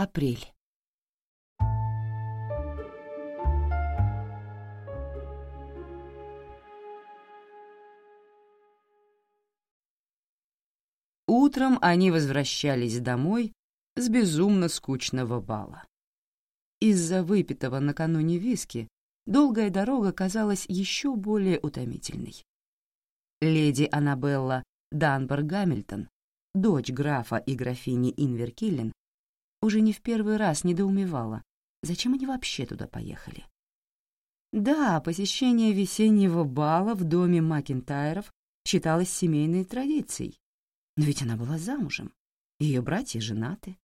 Апрель. Утром они возвращались домой с безумно скучного бала. Из-за выпитого накануне виски долгая дорога казалась еще более утомительной. Леди Аннабелла Данбор Гамильтон, дочь графа и графини Инверкиллен, уже не в первый раз недоумевала, зачем они вообще туда поехали. Да, посещение весеннего бала в доме Макентайров считалось семейной традицией, но ведь она была замужем, ее братья женаты.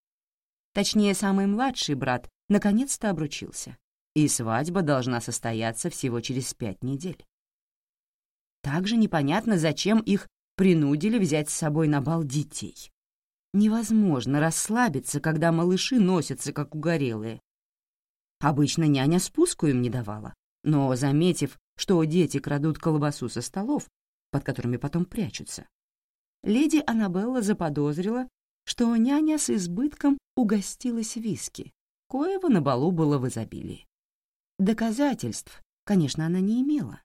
Точнее, самый младший брат наконец-то обручился, и свадьба должна состояться всего через пять недель. Также непонятно, зачем их принудили взять с собой на бал детей. Невозможно расслабиться, когда малыши носятся, как угорелые. Обычно няня спуску им не давала, но, заметив, что дети крадут колбасу со столов, под которыми потом прячутся, леди Аннабелла заподозрила, что няня с избытком угостилась виски, коего на балу было в изобилии. Доказательств, конечно, она не имела,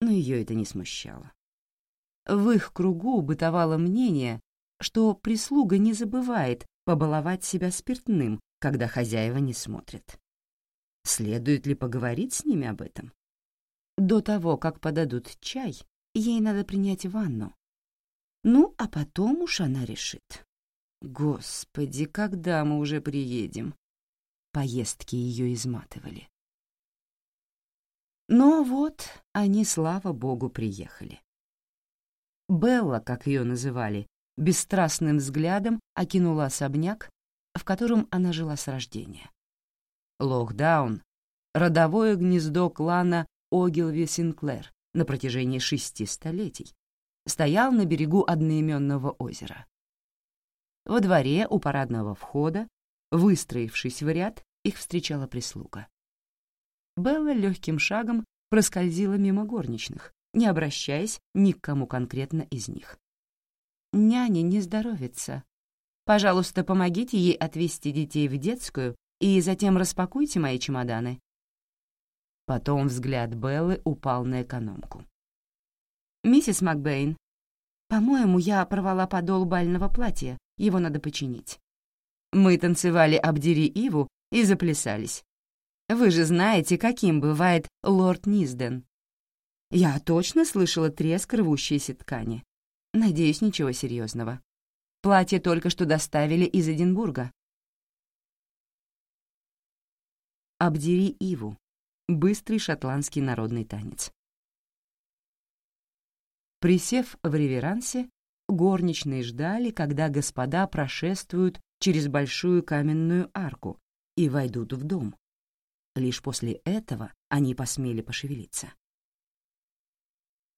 но ее это не смущало. В их кругу бытовало мнение, что прислуга не забывает побаловать себя спиртным, когда хозяева не смотрят. Следует ли поговорить с ними об этом? До того, как подадут чай, ей надо принять ванну. Ну, а потом уж она решит. Господи, когда мы уже приедем? Поездки ее изматывали. Но вот они, слава богу, приехали. Белла, как ее называли, бесстрастным взглядом окинула особняк, в котором она жила с рождения. Лохдаун — родовое гнездо клана Огилви Синклер на протяжении шести столетий, стоял на берегу одноименного озера. Во дворе у парадного входа, выстроившись в ряд, их встречала прислуга. Белла легким шагом проскользила мимо горничных, не обращаясь ни к кому конкретно из них. «Няне не здоровится. Пожалуйста, помогите ей отвезти детей в детскую и затем распакуйте мои чемоданы». Потом взгляд Беллы упал на экономку. «Миссис Макбейн, по-моему, я порвала подол бального платья, его надо починить. Мы танцевали «Обдери Иву» и заплясались. Вы же знаете, каким бывает лорд Низден. Я точно слышала треск рвущейся ткани. Надеюсь, ничего серьезного. Платье только что доставили из Эдинбурга. «Обдери Иву» — быстрый шотландский народный танец. Присев в реверансе, горничные ждали, когда господа прошествуют через большую каменную арку и войдут в дом. Лишь после этого они посмели пошевелиться.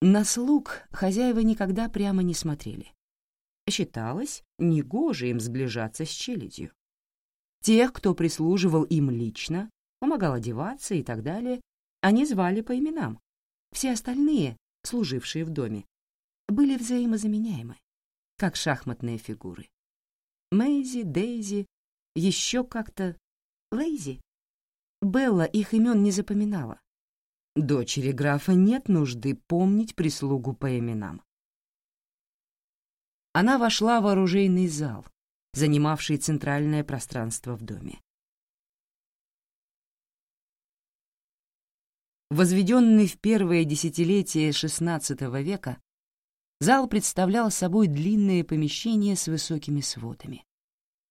На слуг хозяева никогда прямо не смотрели. Считалось, негоже им сближаться с челядью. Тех, кто прислуживал им лично, помогал одеваться и так далее, они звали по именам. Все остальные, служившие в доме, были взаимозаменяемы, как шахматные фигуры. Мэйзи, Дейзи, еще как-то Лейзи. Белла их имен не запоминала, Дочери графа нет нужды помнить прислугу по именам. Она вошла в оружейный зал, занимавший центральное пространство в доме. Возведенный в первое десятилетие XVI века, зал представлял собой длинное помещение с высокими сводами.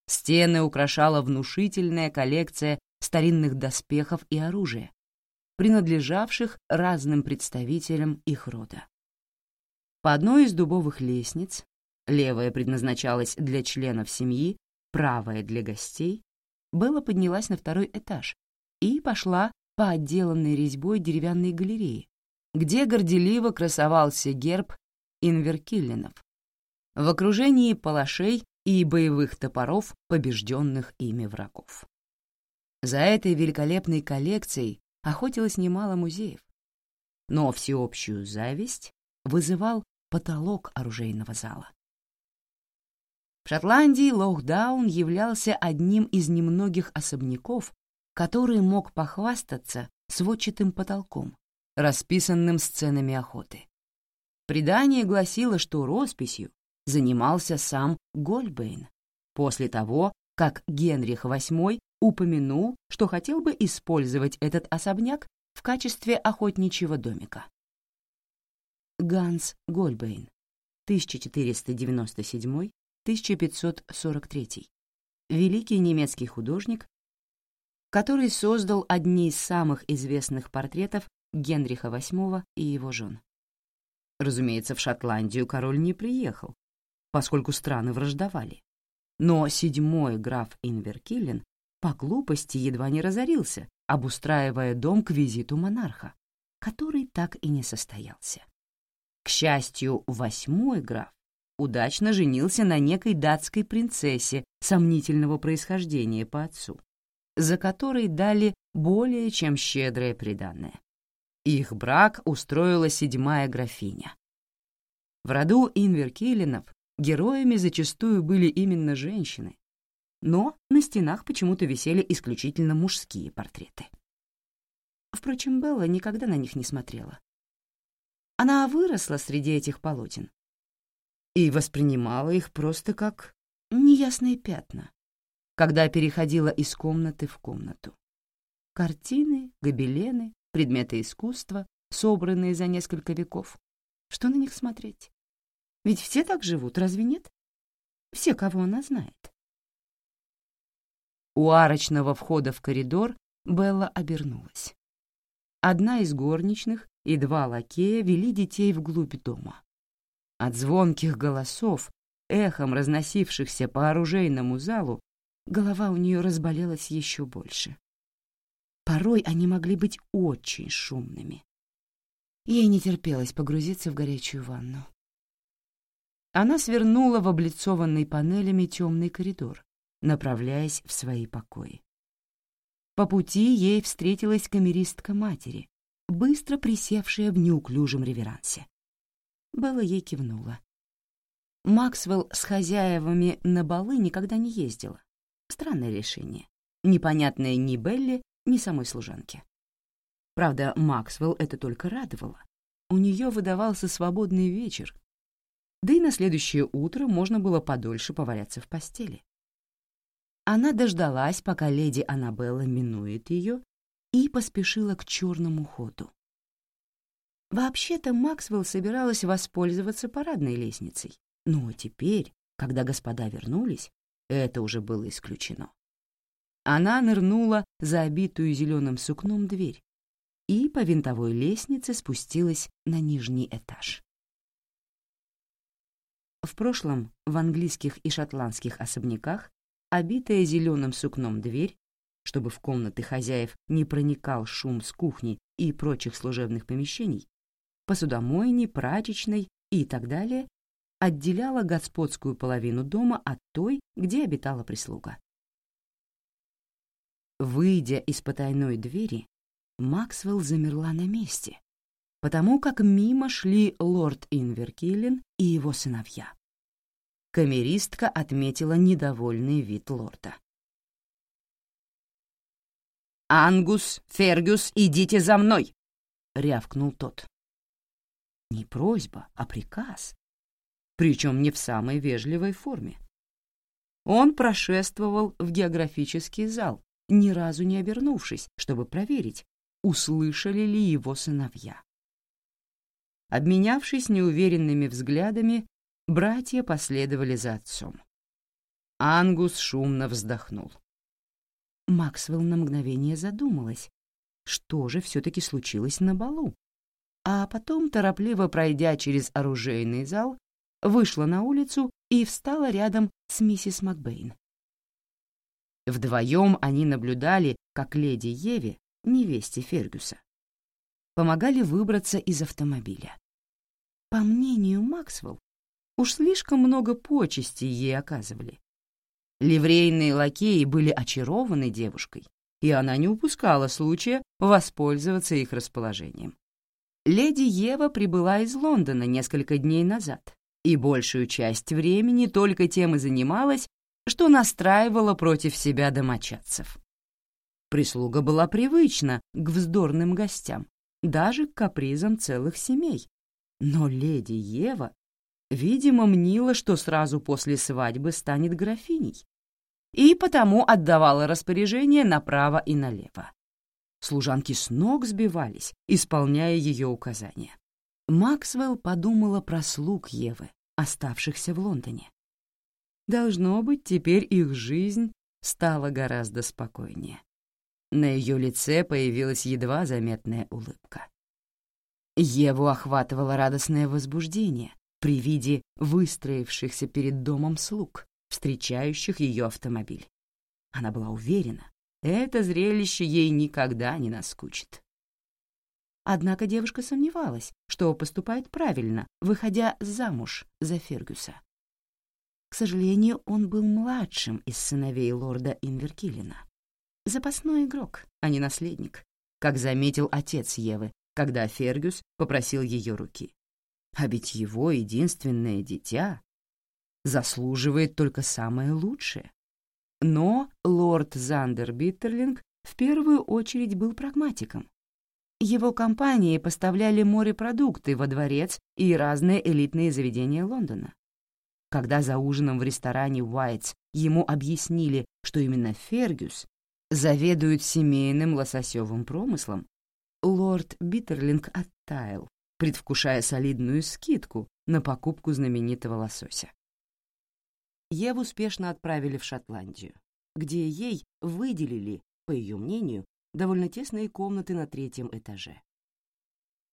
Стены украшала внушительная коллекция старинных доспехов и оружия, принадлежавших разным представителям их рода. По одной из дубовых лестниц, левая предназначалась для членов семьи, правая — для гостей, Белла поднялась на второй этаж и пошла по отделанной резьбой деревянной галереи, где горделиво красовался герб Инверкиллинов в окружении палашей и боевых топоров побежденных ими врагов. За этой великолепной коллекцией охотилось немало музеев. Но всеобщую зависть вызывал потолок оружейного зала. В Шотландии Лоухдаун являлся одним из немногих особняков, который мог похвастаться сводчатым потолком, расписанным сценами охоты. Предание гласило, что росписью занимался сам Гольбейн после того, как Генрих VIII упомянул, что хотел бы использовать этот особняк в качестве охотничьего домика. Ганс Гольбейн, 1497-1543, великий немецкий художник, который создал одни из самых известных портретов Генриха VIII и его жен. Разумеется, в Шотландию король не приехал, поскольку страны враждовали. Но седьмой граф Инверкиллен по глупости едва не разорился, обустраивая дом к визиту монарха, который так и не состоялся. К счастью, восьмой граф удачно женился на некой датской принцессе сомнительного происхождения по отцу, за которой дали более чем щедрое приданное. Их брак устроила седьмая графиня. В роду Инверкилинов героями зачастую были именно женщины, но на стенах почему-то висели исключительно мужские портреты. Впрочем, Белла никогда на них не смотрела. Она выросла среди этих полотен и воспринимала их просто как неясные пятна, когда переходила из комнаты в комнату. Картины, гобелены, предметы искусства, собранные за несколько веков. Что на них смотреть? Ведь все так живут, разве нет? Все, кого она знает. У арочного входа в коридор Белла обернулась. Одна из горничных и два лакея вели детей вглубь дома. От звонких голосов, эхом разносившихся по оружейному залу, голова у нее разболелась еще больше. Порой они могли быть очень шумными. Ей не терпелось погрузиться в горячую ванну. Она свернула в облицованный панелями темный коридор, направляясь в свои покои. По пути ей встретилась камеристка матери, быстро присевшая в неуклюжем реверансе. Белла ей кивнула. Максвелл с хозяевами на балы никогда не ездила. Странное решение, непонятное ни Белли, ни самой служанке. Правда, Максвелл это только радовало. У нее выдавался свободный вечер, да и на следующее утро можно было подольше поваляться в постели. Она дождалась, пока леди Аннабелла минует ее, и поспешила к черному ходу. Вообще-то Максвелл собиралась воспользоваться парадной лестницей, но теперь, когда господа вернулись, это уже было исключено. Она нырнула за обитую зеленым сукном дверь и по винтовой лестнице спустилась на нижний этаж. В прошлом в английских и шотландских особняках обитая зеленым сукном дверь, чтобы в комнаты хозяев не проникал шум с кухни и прочих служебных помещений, посудомойни, прачечной и так далее, отделяла господскую половину дома от той, где обитала прислуга. Выйдя из потайной двери, Максвелл замерла на месте, потому как мимо шли лорд Инверкиллен и его сыновья. Камеристка отметила недовольный вид лорда. «Ангус, Фергюс, идите за мной!» — рявкнул тот. Не просьба, а приказ. Причем не в самой вежливой форме. Он прошествовал в географический зал, ни разу не обернувшись, чтобы проверить, услышали ли его сыновья. Обменявшись неуверенными взглядами, братья последовали за отцом. Ангус шумно вздохнул. Максвелл на мгновение задумалась, что же все-таки случилось на балу. А потом, торопливо пройдя через оружейный зал, вышла на улицу и встала рядом с миссис Макбейн. Вдвоем они наблюдали, как леди Еве невесте Фергюса, помогали выбраться из автомобиля. По мнению Максвелл, уж слишком много почестей ей оказывали. Ливрейные лакеи были очарованы девушкой, и она не упускала случая воспользоваться их расположением. Леди Ева прибыла из Лондона несколько дней назад и большую часть времени только тем и занималась, что настраивала против себя домочадцев. Прислуга была привычна к вздорным гостям, даже к капризам целых семей. Но леди Ева, видимо, мнила, что сразу после свадьбы станет графиней, и потому отдавала распоряжение направо и налево. Служанки с ног сбивались, исполняя ее указания. Максвелл подумала про слуг Евы, оставшихся в Лондоне. Должно быть, теперь их жизнь стала гораздо спокойнее. На ее лице появилась едва заметная улыбка. Еву охватывало радостное возбуждение при виде выстроившихся перед домом слуг, встречающих ее автомобиль. Она была уверена, это зрелище ей никогда не наскучит. Однако девушка сомневалась, что поступает правильно, выходя замуж за Фергюса. К сожалению, он был младшим из сыновей лорда Инверкилина. Запасной игрок, а не наследник, как заметил отец Евы, когда Фергюс попросил ее руки. А ведь его единственное дитя заслуживает только самое лучшее. Но лорд Зандер Биттерлинг в первую очередь был прагматиком. Его компании поставляли морепродукты во дворец и разные элитные заведения Лондона. Когда за ужином в ресторане Уайтс ему объяснили, что именно Фергюс заведует семейным лососевым промыслом, лорд Биттерлинг оттаял, предвкушая солидную скидку на покупку знаменитого лосося. Еву успешно отправили в Шотландию, где ей выделили, по ее мнению, довольно тесные комнаты на третьем этаже.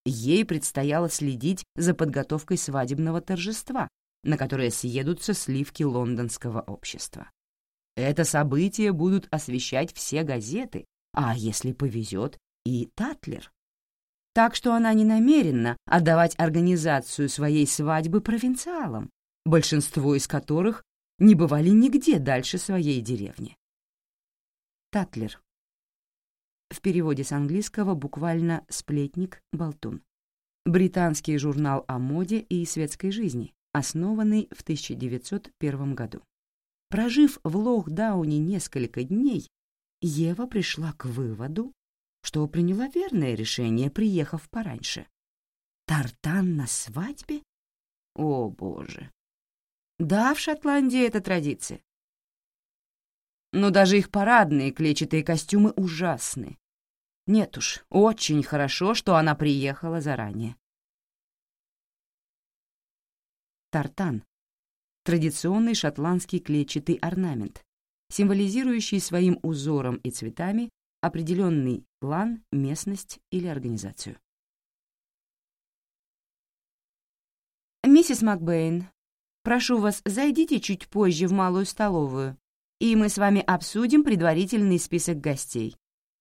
Ей предстояло следить за подготовкой свадебного торжества, на которое съедутся сливки лондонского общества. Это событие будут освещать все газеты, а если повезет, и Татлер. Так что она не намерена отдавать организацию своей свадьбы провинциалам, большинство из которых не бывали нигде дальше своей деревни. Татлер. В переводе с английского буквально «сплетник», «болтун». Британский журнал о моде и светской жизни, основанный в 1901 году. Прожив в Лохдауне несколько дней, Ева пришла к выводу, что приняла верное решение, приехав пораньше. Тартан на свадьбе? О, боже! Да, в Шотландии это традиция. Но даже их парадные клетчатые костюмы ужасны. Нет уж, очень хорошо, что она приехала заранее. Тартан традиционный шотландский клетчатый орнамент, символизирующий своим узором и цветами определенный план, местность или организацию. «Миссис Макбейн, прошу вас, зайдите чуть позже в малую столовую, и мы с вами обсудим предварительный список гостей.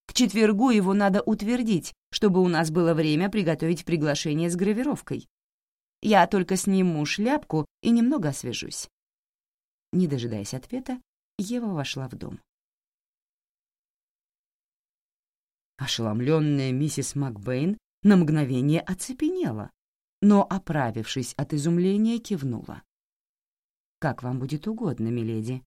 К четвергу его надо утвердить, чтобы у нас было время приготовить приглашение с гравировкой. Я только сниму шляпку и немного освежусь». Не дожидаясь ответа, Ева вошла в дом. Ошеломленная миссис Макбейн на мгновение оцепенела, но, оправившись от изумления, кивнула. «Как вам будет угодно, миледи».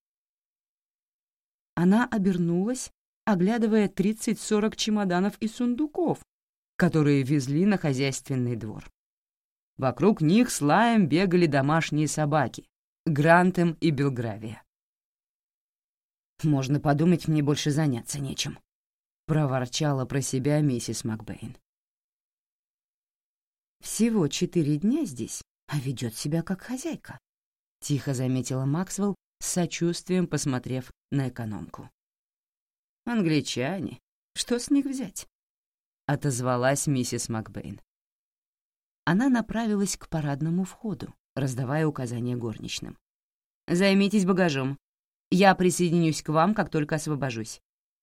Она обернулась, оглядывая тридцать-сорок чемоданов и сундуков, которые везли на хозяйственный двор. Вокруг них с лаем бегали домашние собаки — Грантем и Белгравия. «Можно подумать, мне больше заняться нечем», — проворчала про себя миссис Макбейн. «Всего четыре дня здесь, а ведет себя как хозяйка», — тихо заметила Максвелл, с сочувствием посмотрев на экономку. «Англичане, что с них взять?» — отозвалась миссис Макбейн она направилась к парадному входу, раздавая указания горничным. «Займитесь багажом. Я присоединюсь к вам, как только освобожусь.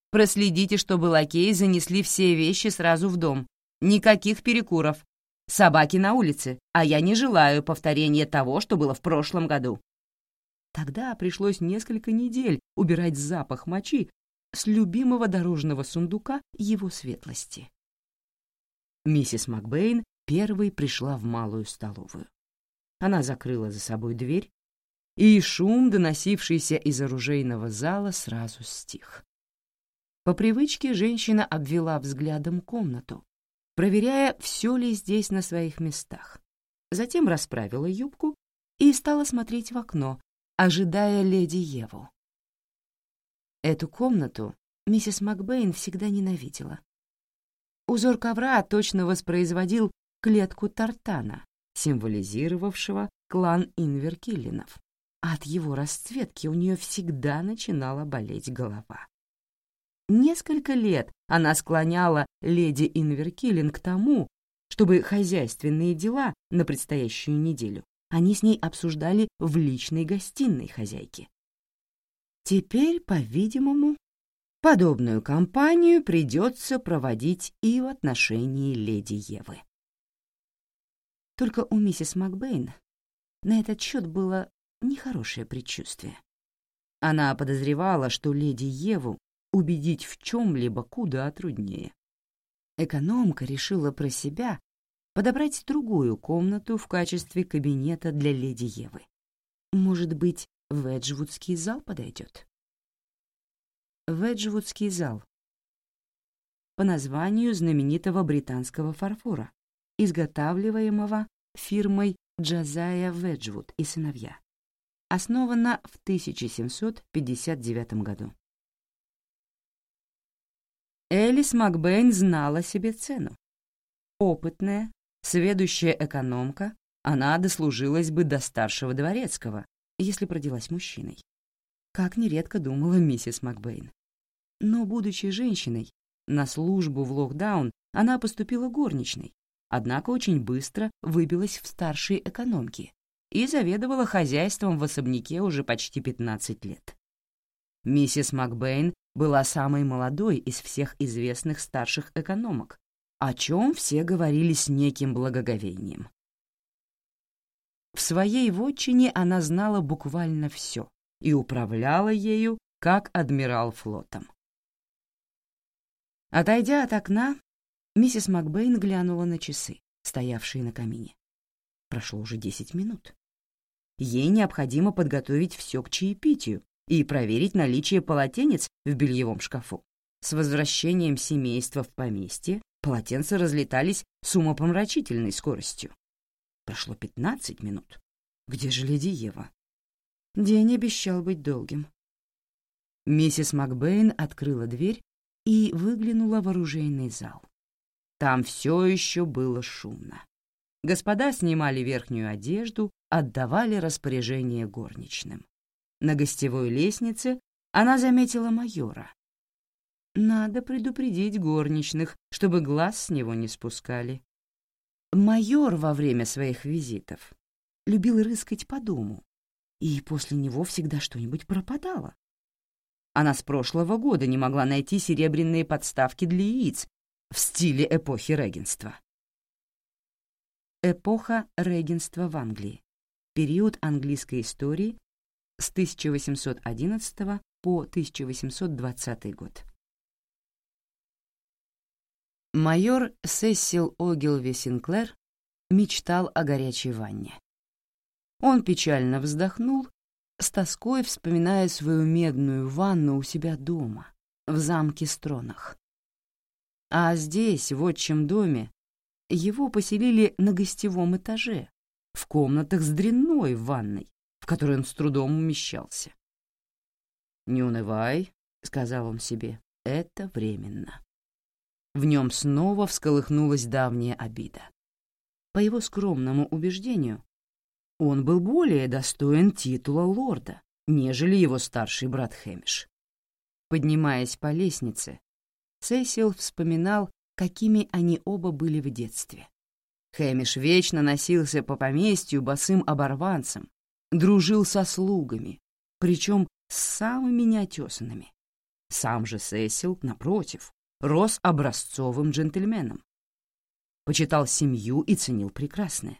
Проследите, чтобы лакеи занесли все вещи сразу в дом. Никаких перекуров. Собаки на улице, а я не желаю повторения того, что было в прошлом году». Тогда пришлось несколько недель убирать запах мочи с любимого дорожного сундука его светлости. Миссис Макбейн первой пришла в малую столовую. она закрыла за собой дверь, и шум, доносившийся из оружейного зала, сразу стих. По привычке женщина обвела взглядом комнату, проверяя, все ли здесь на своих местах. Затем расправила юбку и стала смотреть в окно, ожидая леди Еву. Эту комнату миссис Макбейн всегда ненавидела. Узор ковра точно воспроизводил клетку Тартана, символизировавшего клан Инверкиллинов. От его расцветки у нее всегда начинала болеть голова. Несколько лет она склоняла леди Инверкиллин к тому, чтобы хозяйственные дела на предстоящую неделю они с ней обсуждали в личной гостиной хозяйки. Теперь, по-видимому, подобную кампанию придется проводить и в отношении леди Евы. Только у миссис Макбейн на этот счет было нехорошее предчувствие. Она подозревала, что леди Еву убедить в чем-либо куда труднее. Экономка решила про себя подобрать другую комнату в качестве кабинета для леди Евы. Может быть, Веджвудский зал подойдет? Веджвудский зал. По названию знаменитого британского фарфора, изготавливаемого фирмой Джазая Веджвуд и сыновья. Основана в 1759 году. Элис Макбейн знала себе цену. Опытная, сведущая экономка, она дослужилась бы до старшего дворецкого, если продилась мужчиной. Как нередко думала миссис Макбейн. Но, будучи женщиной, на службу в Лохдаун она поступила горничной, однако очень быстро выбилась в старшие экономки и заведовала хозяйством в особняке уже почти 15 лет. Миссис Макбейн была самой молодой из всех известных старших экономок, о чем все говорили с неким благоговением. В своей вотчине она знала буквально все и управляла ею, как адмирал флотом. Отойдя от окна, миссис Макбейн глянула на часы, стоявшие на камине. Прошло уже десять минут. Ей необходимо подготовить все к чаепитию и проверить наличие полотенец в бельевом шкафу. С возвращением семейства в поместье полотенца разлетались с умопомрачительной скоростью. Прошло пятнадцать минут. Где же леди Ева? День обещал быть долгим. Миссис Макбейн открыла дверь и выглянула в оружейный зал. Там все еще было шумно. Господа снимали верхнюю одежду, отдавали распоряжение горничным. На гостевой лестнице она заметила майора. Надо предупредить горничных, чтобы глаз с него не спускали. Майор во время своих визитов любил рыскать по дому, и после него всегда что-нибудь пропадало. Она с прошлого года не могла найти серебряные подставки для яиц в стиле эпохи регенства. Эпоха регенства в Англии. Период английской истории с 1811 по 1820 год. Майор Сесил Огилви Синклер мечтал о горячей ванне. Он печально вздохнул, с тоской вспоминая свою медную ванну у себя дома, в замке Стронах. А здесь, в отчим доме, его поселили на гостевом этаже, в комнатах с дрянной ванной, в которой он с трудом умещался. «Не унывай», — сказал он себе, — «это временно». В нем снова всколыхнулась давняя обида. По его скромному убеждению, он был более достоин титула лорда, нежели его старший брат Хэмиш. Поднимаясь по лестнице, Сесил вспоминал, какими они оба были в детстве. Хэмиш вечно носился по поместью босым оборванцем, дружил со слугами, причем с самыми неотесанными. Сам же Сесил, напротив, рос образцовым джентльменом. Почитал семью и ценил прекрасное.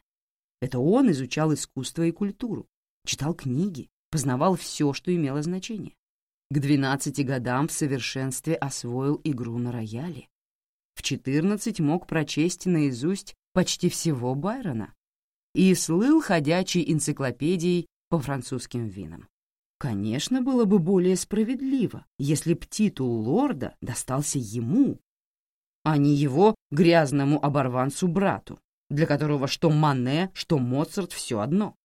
Это он изучал искусство и культуру, читал книги, познавал все, что имело значение. К двенадцати годам в совершенстве освоил игру на рояле. В четырнадцать мог прочесть наизусть почти всего Байрона и слыл ходячей энциклопедией по французским винам. Конечно, было бы более справедливо, если б титул лорда достался ему, а не его грязному оборванцу-брату, для которого что Мане, что Моцарт — все одно.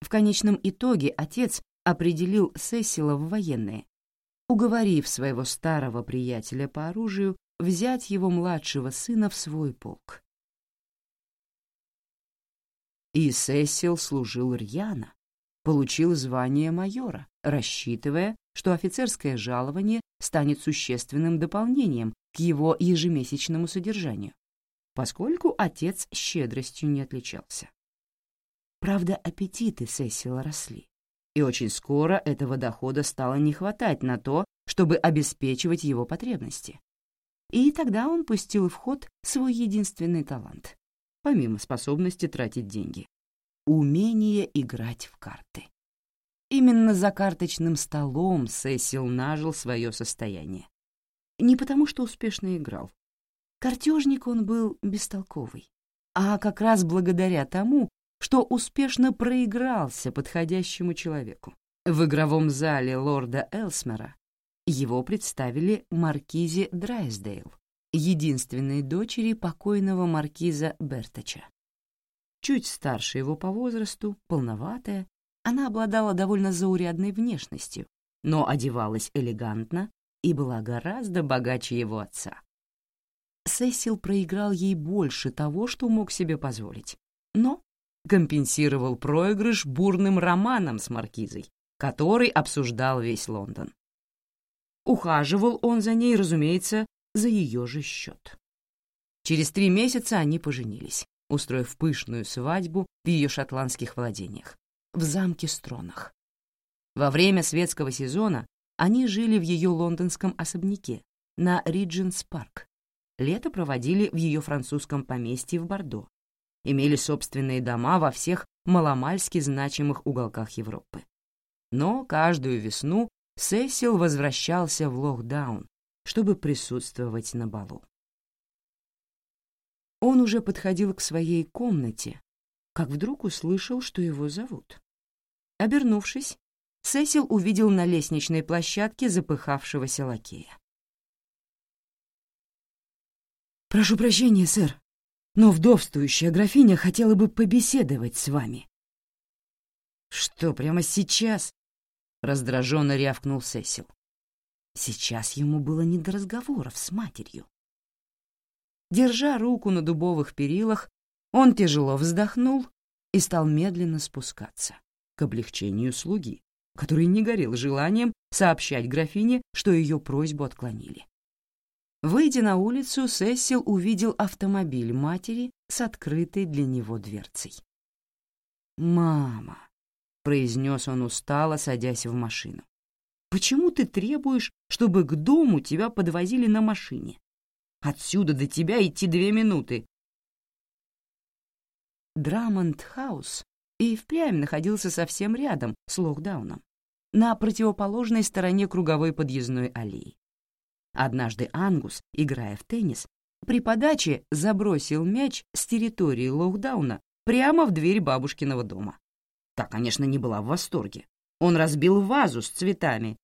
В конечном итоге отец определил Сесила в военные, уговорив своего старого приятеля по оружию взять его младшего сына в свой полк. И Сесил служил рьяно, получил звание майора, рассчитывая, что офицерское жалование станет существенным дополнением к его ежемесячному содержанию, поскольку отец щедростью не отличался. Правда, аппетиты Сесила росли, и очень скоро этого дохода стало не хватать на то, чтобы обеспечивать его потребности. И тогда он пустил в ход свой единственный талант, помимо способности тратить деньги умение играть в карты. Именно за карточным столом Сесил нажил свое состояние. Не потому, что успешно играл. Картежник он был бестолковый, а как раз благодаря тому, что успешно проигрался подходящему человеку. В игровом зале лорда Элсмера его представили маркизе Драйсдейл, единственной дочери покойного маркиза Бертача. Чуть старше его по возрасту, полноватая, она обладала довольно заурядной внешностью, но одевалась элегантно и была гораздо богаче его отца. Сесил проиграл ей больше того, что мог себе позволить, но компенсировал проигрыш бурным романом с маркизой, который обсуждал весь Лондон. Ухаживал он за ней, разумеется, за ее же счет. Через три месяца они поженились устроив пышную свадьбу в ее шотландских владениях, в замке Стронах. Во время светского сезона они жили в ее лондонском особняке на Ридженс-парк, лето проводили в ее французском поместье в Бордо, имели собственные дома во всех маломальски значимых уголках Европы. Но каждую весну Сесил возвращался в Лохдаун, чтобы присутствовать на балу. Он уже подходил к своей комнате, как вдруг услышал, что его зовут. Обернувшись, Сесил увидел на лестничной площадке запыхавшегося лакея. «Прошу прощения, сэр, но вдовствующая графиня хотела бы побеседовать с вами». «Что, прямо сейчас?» — раздраженно рявкнул Сесил. Сейчас ему было не до разговоров с матерью. Держа руку на дубовых перилах, он тяжело вздохнул и стал медленно спускаться, к облегчению слуги, который не горел желанием сообщать графине, что ее просьбу отклонили. Выйдя на улицу, Сесил увидел автомобиль матери с открытой для него дверцей. «Мама», — произнес он устало, садясь в машину, — «почему ты требуешь, чтобы к дому тебя подвозили на машине? Отсюда до тебя идти две минуты. Драмонд-хаус и впрямь находился совсем рядом с Лохдауном, на противоположной стороне круговой подъездной аллеи. Однажды Ангус, играя в теннис, при подаче забросил мяч с территории Лохдауна прямо в дверь бабушкиного дома. Та, конечно, не была в восторге. Он разбил вазу с цветами.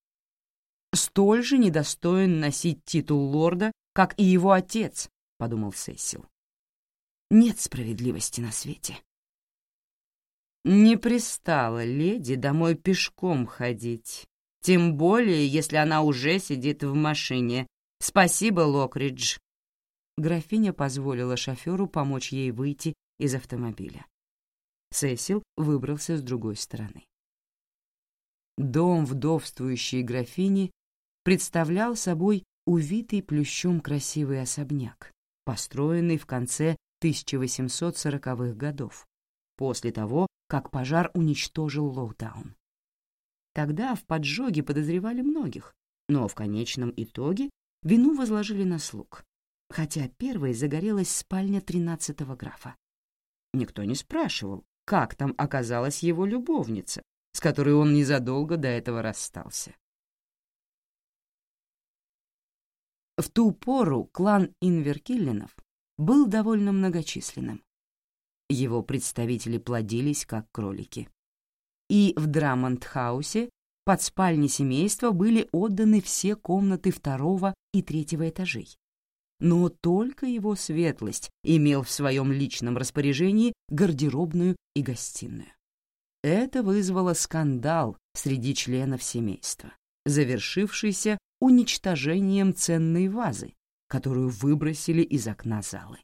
Столь же недостоин носить титул лорда как и его отец», — подумал Сесил. «Нет справедливости на свете». Не пристало леди домой пешком ходить, тем более, если она уже сидит в машине. Спасибо, Локридж. Графиня позволила шоферу помочь ей выйти из автомобиля. Сесил выбрался с другой стороны. Дом вдовствующей графини представлял собой увитый плющом красивый особняк, построенный в конце 1840-х годов, после того, как пожар уничтожил Лоутаун. Тогда в поджоге подозревали многих, но в конечном итоге вину возложили на слуг, хотя первой загорелась спальня тринадцатого графа. Никто не спрашивал, как там оказалась его любовница, с которой он незадолго до этого расстался. В ту пору клан Инверкиллинов был довольно многочисленным. Его представители плодились, как кролики. И в Драмонд-хаусе под спальни семейства были отданы все комнаты второго и третьего этажей. Но только его светлость имел в своем личном распоряжении гардеробную и гостиную. Это вызвало скандал среди членов семейства, завершившийся уничтожением ценной вазы, которую выбросили из окна залы.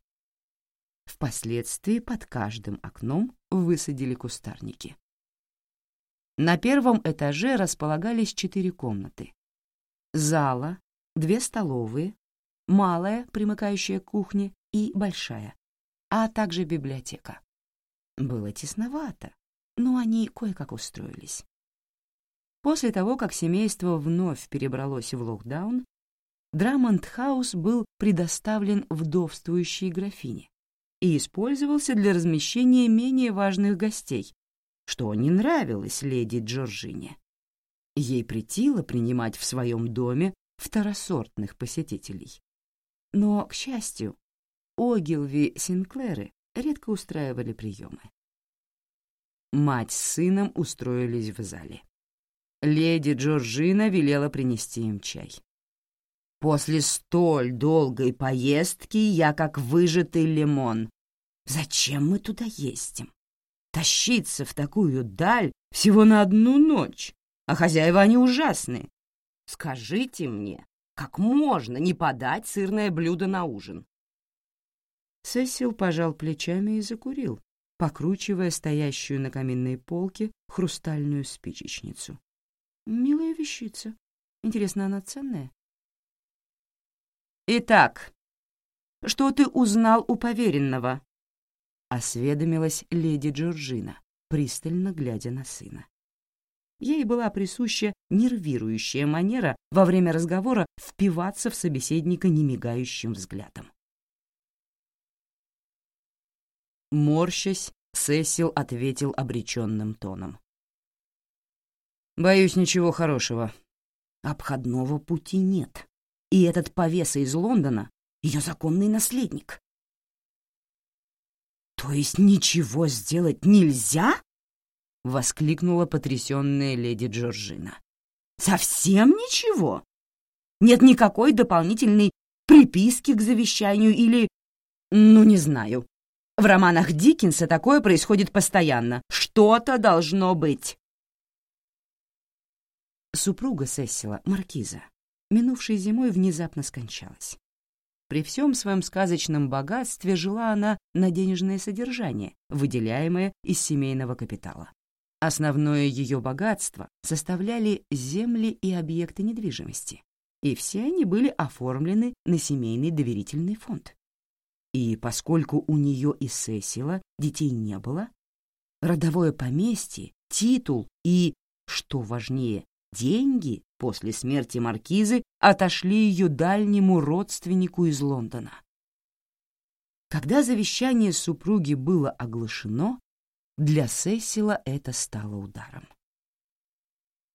Впоследствии под каждым окном высадили кустарники. На первом этаже располагались четыре комнаты. Зала, две столовые, малая, примыкающая к кухне, и большая, а также библиотека. Было тесновато, но они кое-как устроились. После того, как семейство вновь перебралось в Лохдаун, Драмонд-хаус был предоставлен вдовствующей графине, и использовался для размещения менее важных гостей, что не нравилось леди Джорджине. Ей претило принимать в своем доме второсортных посетителей. Но, к счастью, Огилви Синклеры редко устраивали приемы. Мать с сыном устроились в зале. Леди Джорджина велела принести им чай. После столь долгой поездки я как выжатый лимон. Зачем мы туда ездим? Тащиться в такую даль всего на одну ночь, а хозяева они ужасные. Скажите мне, как можно не подать сырное блюдо на ужин? Сесил пожал плечами и закурил, покручивая стоящую на каминной полке хрустальную спичечницу. Милая вещица. Интересно, она ценная? «Итак, что ты узнал у поверенного?» — осведомилась леди Джорджина, пристально глядя на сына. Ей была присуща нервирующая манера во время разговора впиваться в собеседника немигающим взглядом. Морщась, Сесил ответил обреченным тоном. «Боюсь, ничего хорошего. Обходного пути нет и этот повеса из Лондона — ее законный наследник. «То есть ничего сделать нельзя?» — воскликнула потрясенная леди Джорджина. «Совсем ничего? Нет никакой дополнительной приписки к завещанию или... Ну, не знаю. В романах Диккенса такое происходит постоянно. Что-то должно быть». Супруга Сессила, маркиза, минувшей зимой внезапно скончалась. При всем своем сказочном богатстве жила она на денежное содержание, выделяемое из семейного капитала. Основное ее богатство составляли земли и объекты недвижимости, и все они были оформлены на семейный доверительный фонд. И поскольку у нее и Сесила детей не было, родовое поместье, титул и, что важнее, деньги после смерти маркизы отошли ее дальнему родственнику из Лондона. Когда завещание супруги было оглашено, для Сесила это стало ударом.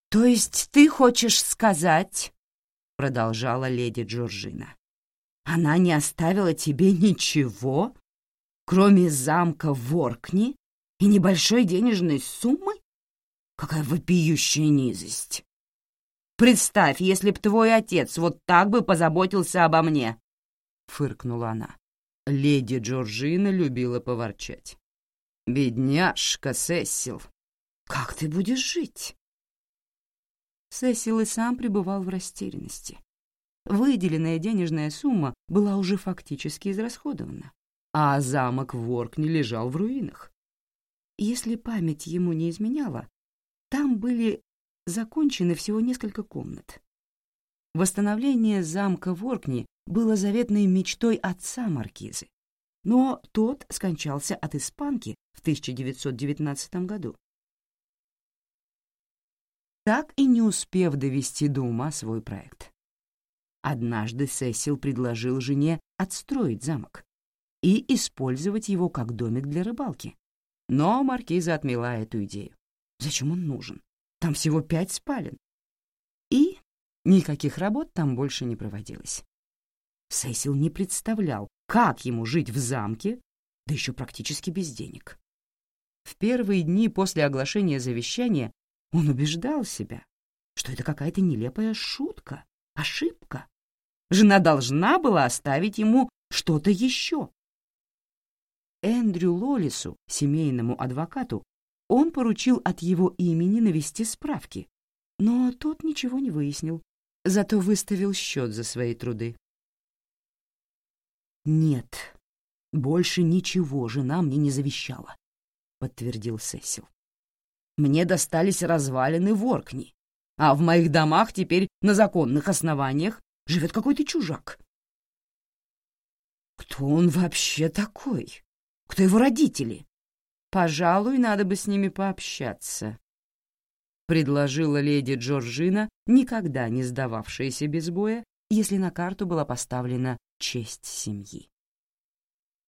«То есть ты хочешь сказать, — продолжала леди Джорджина, — она не оставила тебе ничего, кроме замка в Оркни и небольшой денежной суммы? Какая вопиющая низость! Представь, если б твой отец вот так бы позаботился обо мне!» — фыркнула она. Леди Джорджина любила поворчать. «Бедняжка Сесил, как ты будешь жить?» Сесил и сам пребывал в растерянности. Выделенная денежная сумма была уже фактически израсходована, а замок в Оркне лежал в руинах. Если память ему не изменяла, там были закончены всего несколько комнат. Восстановление замка в Оркни было заветной мечтой отца маркизы, но тот скончался от испанки в 1919 году. Так и не успев довести до ума свой проект. Однажды Сесил предложил жене отстроить замок и использовать его как домик для рыбалки. Но маркиза отмела эту идею. Зачем он нужен? Там всего пять спален. И никаких работ там больше не проводилось. Сесил не представлял, как ему жить в замке, да еще практически без денег. В первые дни после оглашения завещания он убеждал себя, что это какая-то нелепая шутка, ошибка. Жена должна была оставить ему что-то еще. Эндрю Лолису, семейному адвокату, он поручил от его имени навести справки, но тот ничего не выяснил, зато выставил счет за свои труды. «Нет, больше ничего жена мне не завещала», — подтвердил Сесил. «Мне достались развалины в Оркни, а в моих домах теперь на законных основаниях живет какой-то чужак». «Кто он вообще такой? Кто его родители?» «Пожалуй, надо бы с ними пообщаться», — предложила леди Джорджина, никогда не сдававшаяся без боя, если на карту была поставлена честь семьи.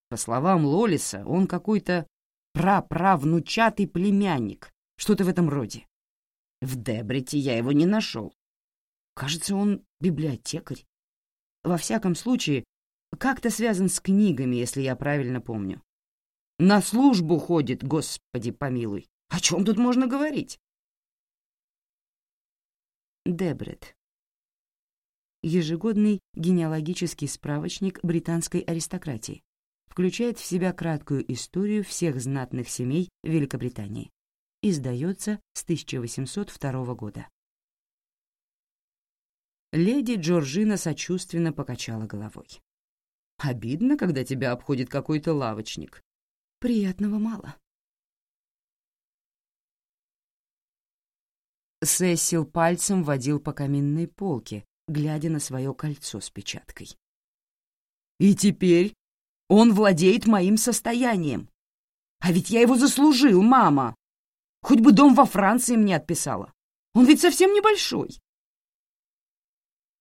По словам Лолиса, он какой-то праправнучатый племянник, что-то в этом роде. В Дебрите я его не нашел. Кажется, он библиотекарь. Во всяком случае, как-то связан с книгами, если я правильно помню. На службу ходит, господи помилуй. О чем тут можно говорить? Дебрет. Ежегодный генеалогический справочник британской аристократии. Включает в себя краткую историю всех знатных семей Великобритании. Издается с 1802 года. Леди Джорджина сочувственно покачала головой. «Обидно, когда тебя обходит какой-то лавочник. Приятного мало». Сесил пальцем водил по каминной полке, глядя на свое кольцо с печаткой. «И теперь он владеет моим состоянием. А ведь я его заслужил, мама. Хоть бы дом во Франции мне отписала. Он ведь совсем небольшой».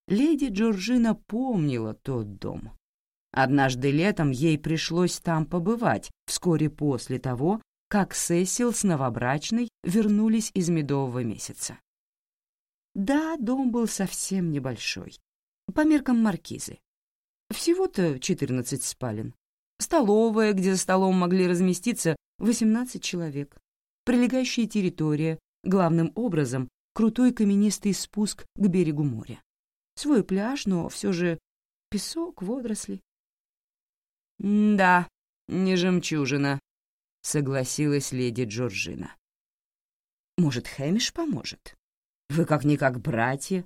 Леди Джорджина помнила тот дом. Однажды летом ей пришлось там побывать, вскоре после того, как Сесил с новобрачной вернулись из медового месяца. Да, дом был совсем небольшой, по меркам маркизы. Всего-то 14 спален. Столовая, где за столом могли разместиться 18 человек. Прилегающая территория, главным образом, крутой каменистый спуск к берегу моря. Свой пляж, но все же песок, водоросли. «Да, не жемчужина», — согласилась леди Джорджина. «Может, Хэмиш поможет? Вы как-никак братья.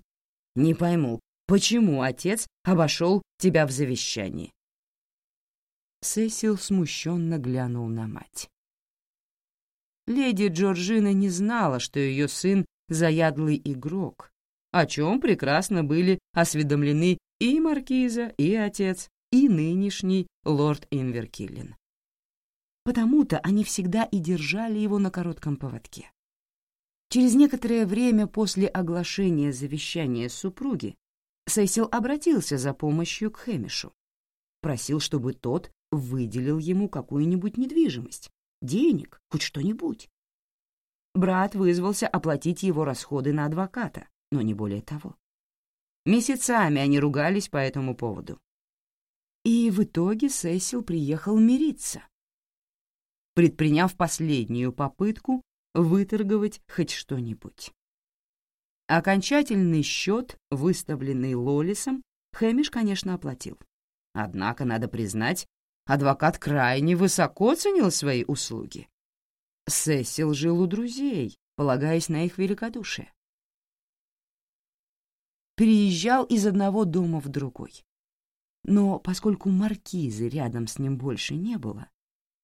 Не пойму, почему отец обошел тебя в завещании?» Сесил смущенно глянул на мать. Леди Джорджина не знала, что ее сын — заядлый игрок, о чем прекрасно были осведомлены и маркиза, и отец, и нынешний лорд Инверкиллин. Потому-то они всегда и держали его на коротком поводке. Через некоторое время после оглашения завещания супруги Сесил обратился за помощью к Хэмишу. Просил, чтобы тот выделил ему какую-нибудь недвижимость, денег, хоть что-нибудь. Брат вызвался оплатить его расходы на адвоката, но не более того. Месяцами они ругались по этому поводу. И в итоге Сесил приехал мириться, предприняв последнюю попытку выторговать хоть что-нибудь. Окончательный счет, выставленный Лолисом, Хэмиш, конечно, оплатил. Однако, надо признать, адвокат крайне высоко ценил свои услуги. Сесил жил у друзей, полагаясь на их великодушие. Переезжал из одного дома в другой. Но поскольку маркизы рядом с ним больше не было,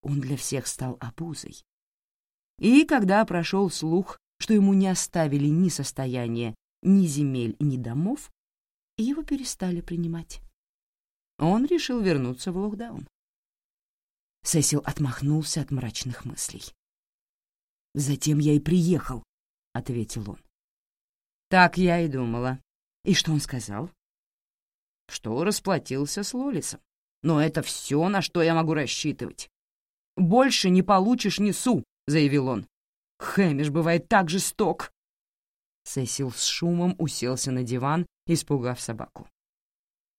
он для всех стал обузой. И когда прошел слух, что ему не оставили ни состояния, ни земель, ни домов, его перестали принимать. Он решил вернуться в Локдаун. Сесил отмахнулся от мрачных мыслей. «Затем я и приехал», — ответил он. «Так я и думала. И что он сказал?» «Что расплатился с Лолисом. Но это все, на что я могу рассчитывать. Больше не получишь ни су», — заявил он. «Хэмиш бывает так жесток». Сесил с шумом уселся на диван, испугав собаку.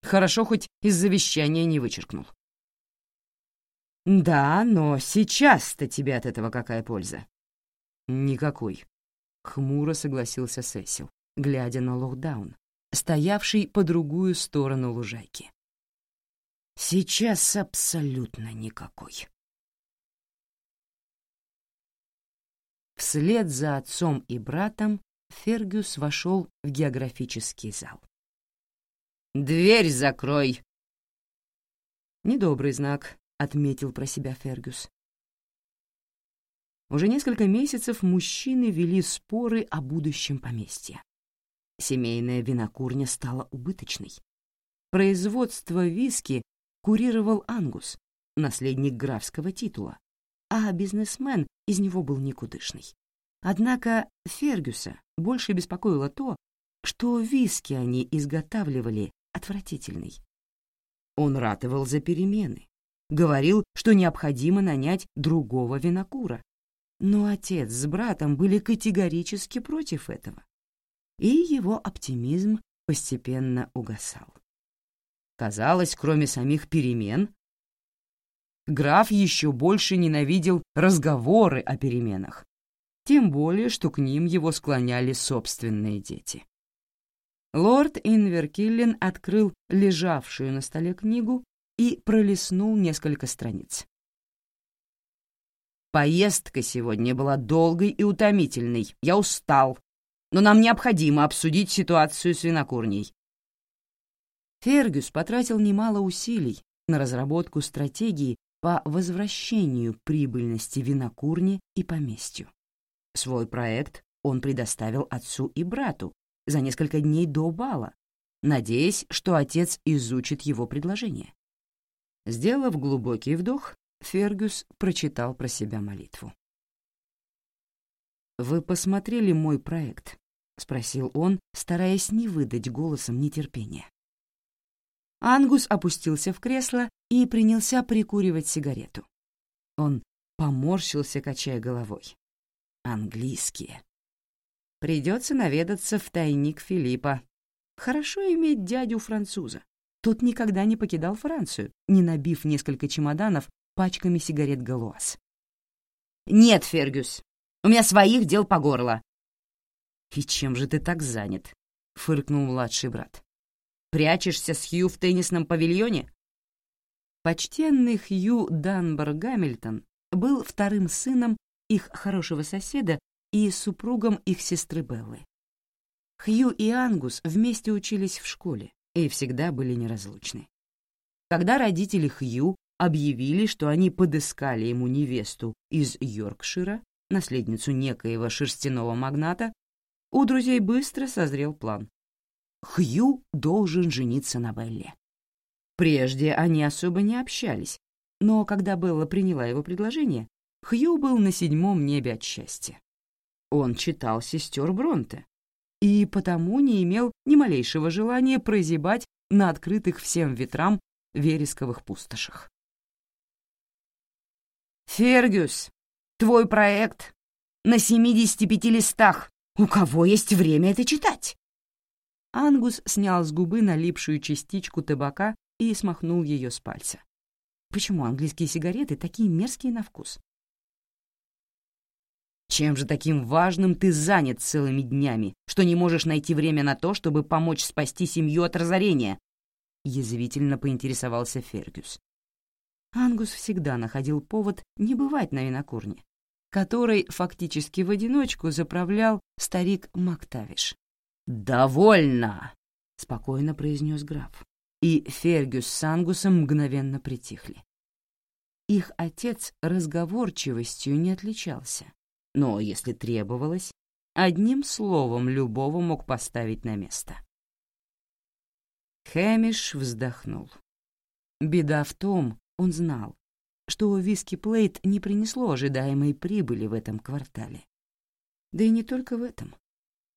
Хорошо, хоть из завещания не вычеркнул. «Да, но сейчас-то тебе от этого какая польза?» «Никакой», — хмуро согласился Сесил, глядя на Лохдаун, стоявший по другую сторону лужайки. «Сейчас абсолютно никакой». Вслед за отцом и братом Фергюс вошел в географический зал. «Дверь закрой!» «Недобрый знак», — отметил про себя Фергюс. Уже несколько месяцев мужчины вели споры о будущем поместья. Семейная винокурня стала убыточной. Производство виски курировал Ангус, наследник графского титула, а бизнесмен из него был никудышный. Однако Фергюса больше беспокоило то, что виски они изготавливали отвратительный. Он ратовал за перемены, говорил, что необходимо нанять другого винокура. Но отец с братом были категорически против этого, и его оптимизм постепенно угасал. Казалось, кроме самих перемен, граф еще больше ненавидел разговоры о переменах, тем более, что к ним его склоняли собственные дети. Лорд Инверкиллен открыл лежавшую на столе книгу и пролистнул несколько страниц. «Поездка сегодня была долгой и утомительной. Я устал, но нам необходимо обсудить ситуацию с винокурней». Фергюс потратил немало усилий на разработку стратегии по возвращению прибыльности винокурни и поместью. Свой проект он предоставил отцу и брату за несколько дней до бала, надеясь, что отец изучит его предложение. Сделав глубокий вдох, Фергюс прочитал про себя молитву. «Вы посмотрели мой проект?» — спросил он, стараясь не выдать голосом нетерпения. Ангус опустился в кресло и принялся прикуривать сигарету. Он поморщился, качая головой. Английские. Придется наведаться в тайник Филиппа. Хорошо иметь дядю-француза. Тот никогда не покидал Францию, не набив несколько чемоданов пачками сигарет Галуаз. «Нет, Фергюс, у меня своих дел по горло». «И чем же ты так занят?» — фыркнул младший брат. «Прячешься с Хью в теннисном павильоне?» Почтенный Хью Данбор Гамильтон был вторым сыном их хорошего соседа и супругом их сестры Беллы. Хью и Ангус вместе учились в школе и всегда были неразлучны. Когда родители Хью объявили, что они подыскали ему невесту из Йоркшира, наследницу некоего шерстяного магната, у друзей быстро созрел план. Хью должен жениться на Белле. Прежде они особо не общались, но когда Белла приняла его предложение, Хью был на седьмом небе от счастья. Он читал сестер Бронте и потому не имел ни малейшего желания прозябать на открытых всем ветрам вересковых пустошах. «Фергюс, твой проект на 75 листах. У кого есть время это читать?» Ангус снял с губы налипшую частичку табака и смахнул ее с пальца. Почему английские сигареты такие мерзкие на вкус? Чем же таким важным ты занят целыми днями, что не можешь найти время на то, чтобы помочь спасти семью от разорения?» Язвительно поинтересовался Фергюс. Ангус всегда находил повод не бывать на винокурне, которой фактически в одиночку заправлял старик Мактавиш. «Довольно!» — спокойно произнес граф, и Фергюс с Ангусом мгновенно притихли. Их отец разговорчивостью не отличался, но, если требовалось, одним словом любого мог поставить на место. Хэмиш вздохнул. Беда в том, он знал, что виски Плейт не принесло ожидаемой прибыли в этом квартале. Да и не только в этом.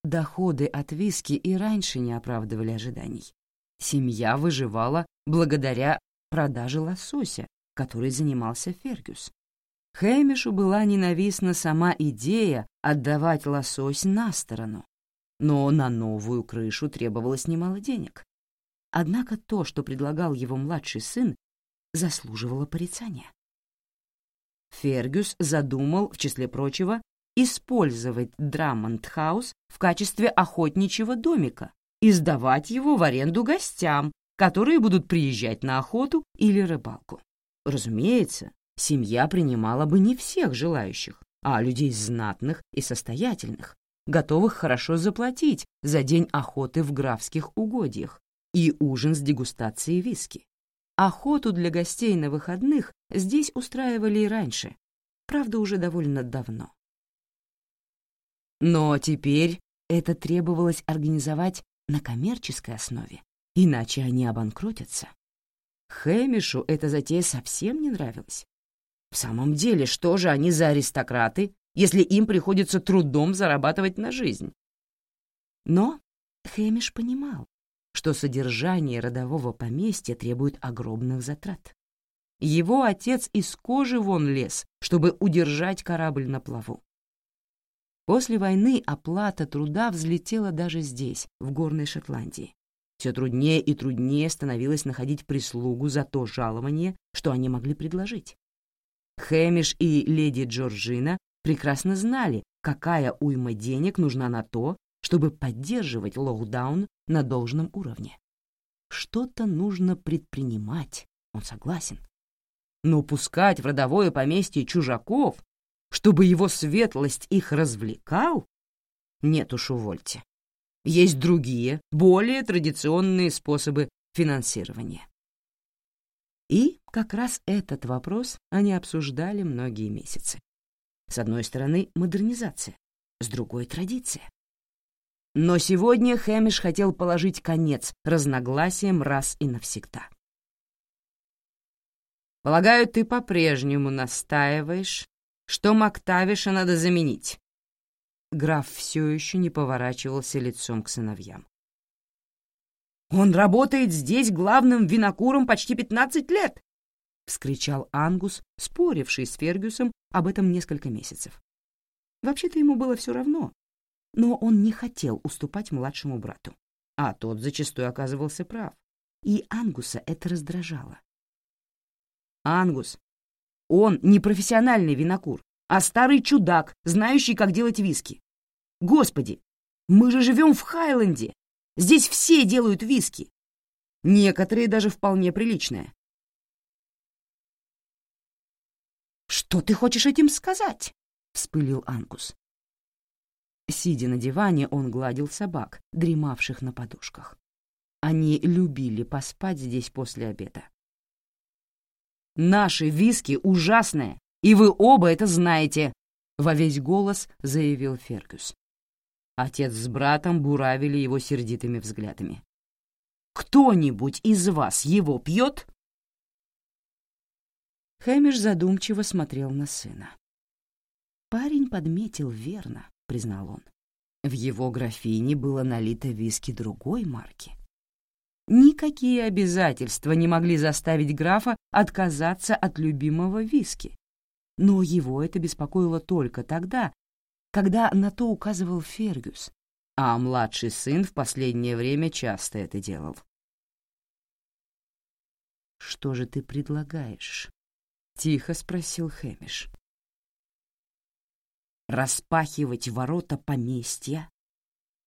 Доходы от виски и раньше не оправдывали ожиданий. Семья выживала благодаря продаже лосося, которой занимался Фергюс. Хэмишу была ненавистна сама идея отдавать лосось на сторону, но на новую крышу требовалось немало денег. Однако то, что предлагал его младший сын, заслуживало порицания. Фергюс задумал, в числе прочего, использовать Драмонд-хаус в качестве охотничьего домика и сдавать его в аренду гостям, которые будут приезжать на охоту или рыбалку. Разумеется, семья принимала бы не всех желающих, а людей знатных и состоятельных, готовых хорошо заплатить за день охоты в графских угодьях и ужин с дегустацией виски. Охоту для гостей на выходных здесь устраивали и раньше, правда, уже довольно давно. Но теперь это требовалось организовать на коммерческой основе, иначе они обанкротятся. Хэмишу эта затея совсем не нравилась. В самом деле, что же они за аристократы, если им приходится трудом зарабатывать на жизнь? Но Хэмиш понимал, что содержание родового поместья требует огромных затрат. Его отец из кожи вон лез, чтобы удержать корабль на плаву. После войны оплата труда взлетела даже здесь, в горной Шотландии. Все труднее и труднее становилось находить прислугу за то жалование, что они могли предложить. Хэмиш и леди Джорджина прекрасно знали, какая уйма денег нужна на то, чтобы поддерживать лоудаун на должном уровне. Что-то нужно предпринимать, он согласен. Но пускать в родовое поместье чужаков, чтобы его светлость их развлекал? Нет уж, увольте. Есть другие, более традиционные способы финансирования. И как раз этот вопрос они обсуждали многие месяцы. С одной стороны, модернизация, с другой — традиция. Но сегодня Хэмиш хотел положить конец разногласиям раз и навсегда. «Полагаю, ты по-прежнему настаиваешь, что Мактавиша надо заменить?» Граф все еще не поворачивался лицом к сыновьям. «Он работает здесь главным винокуром почти пятнадцать лет!» — вскричал Ангус, споривший с Фергюсом об этом несколько месяцев. Вообще-то ему было все равно, но он не хотел уступать младшему брату, а тот зачастую оказывался прав, и Ангуса это раздражало. Ангус, он не профессиональный винокур, а старый чудак, знающий, как делать виски. Господи, мы же живем в Хайленде, здесь все делают виски. Некоторые даже вполне приличные. «Что ты хочешь этим сказать?» — вспылил Ангус. Сидя на диване, он гладил собак, дремавших на подушках. Они любили поспать здесь после обеда. «Наши виски ужасные, и вы оба это знаете!» — во весь голос заявил Фергюс. Отец с братом буравили его сердитыми взглядами. «Кто-нибудь из вас его пьет?» Хэмиш задумчиво смотрел на сына. Парень подметил верно признал он. В его графине было налито виски другой марки. Никакие обязательства не могли заставить графа отказаться от любимого виски. Но его это беспокоило только тогда, когда на то указывал Фергюс, а младший сын в последнее время часто это делал. «Что же ты предлагаешь?» — тихо спросил Хэмиш распахивать ворота поместья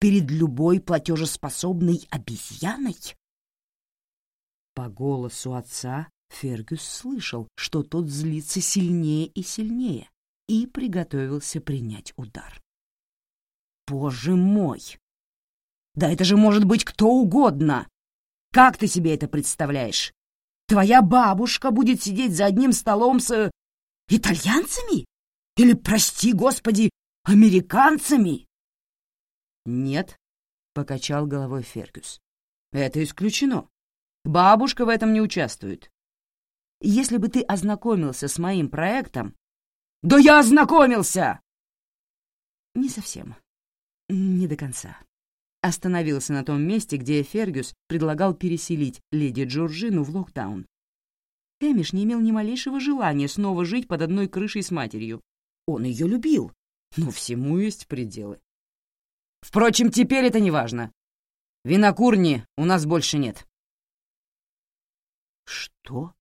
перед любой платежеспособной обезьяной? По голосу отца Фергюс слышал, что тот злится сильнее и сильнее, и приготовился принять удар. «Боже мой! Да это же может быть кто угодно! Как ты себе это представляешь? Твоя бабушка будет сидеть за одним столом с... итальянцами? Или, прости господи, американцами?» «Нет», — покачал головой Фергюс. «Это исключено. Бабушка в этом не участвует. Если бы ты ознакомился с моим проектом...» «Да я ознакомился!» «Не совсем. Не до конца». Остановился на том месте, где Фергюс предлагал переселить леди Джорджину в Локдаун. Кэмиш не имел ни малейшего желания снова жить под одной крышей с матерью, он ее любил, но всему есть пределы. Впрочем, теперь это не важно. Винокурни у нас больше нет. Что?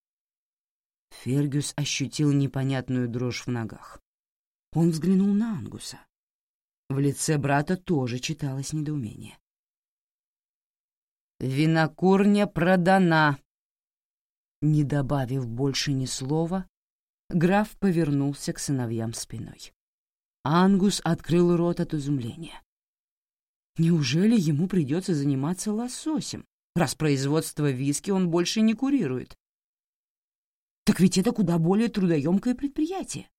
Фергюс ощутил непонятную дрожь в ногах. Он взглянул на Ангуса. В лице брата тоже читалось недоумение. «Винокурня продана!» Не добавив больше ни слова, граф повернулся к сыновьям спиной. Ангус открыл рот от изумления. Неужели ему придется заниматься лососем, раз производство виски он больше не курирует? Так ведь это куда более трудоемкое предприятие.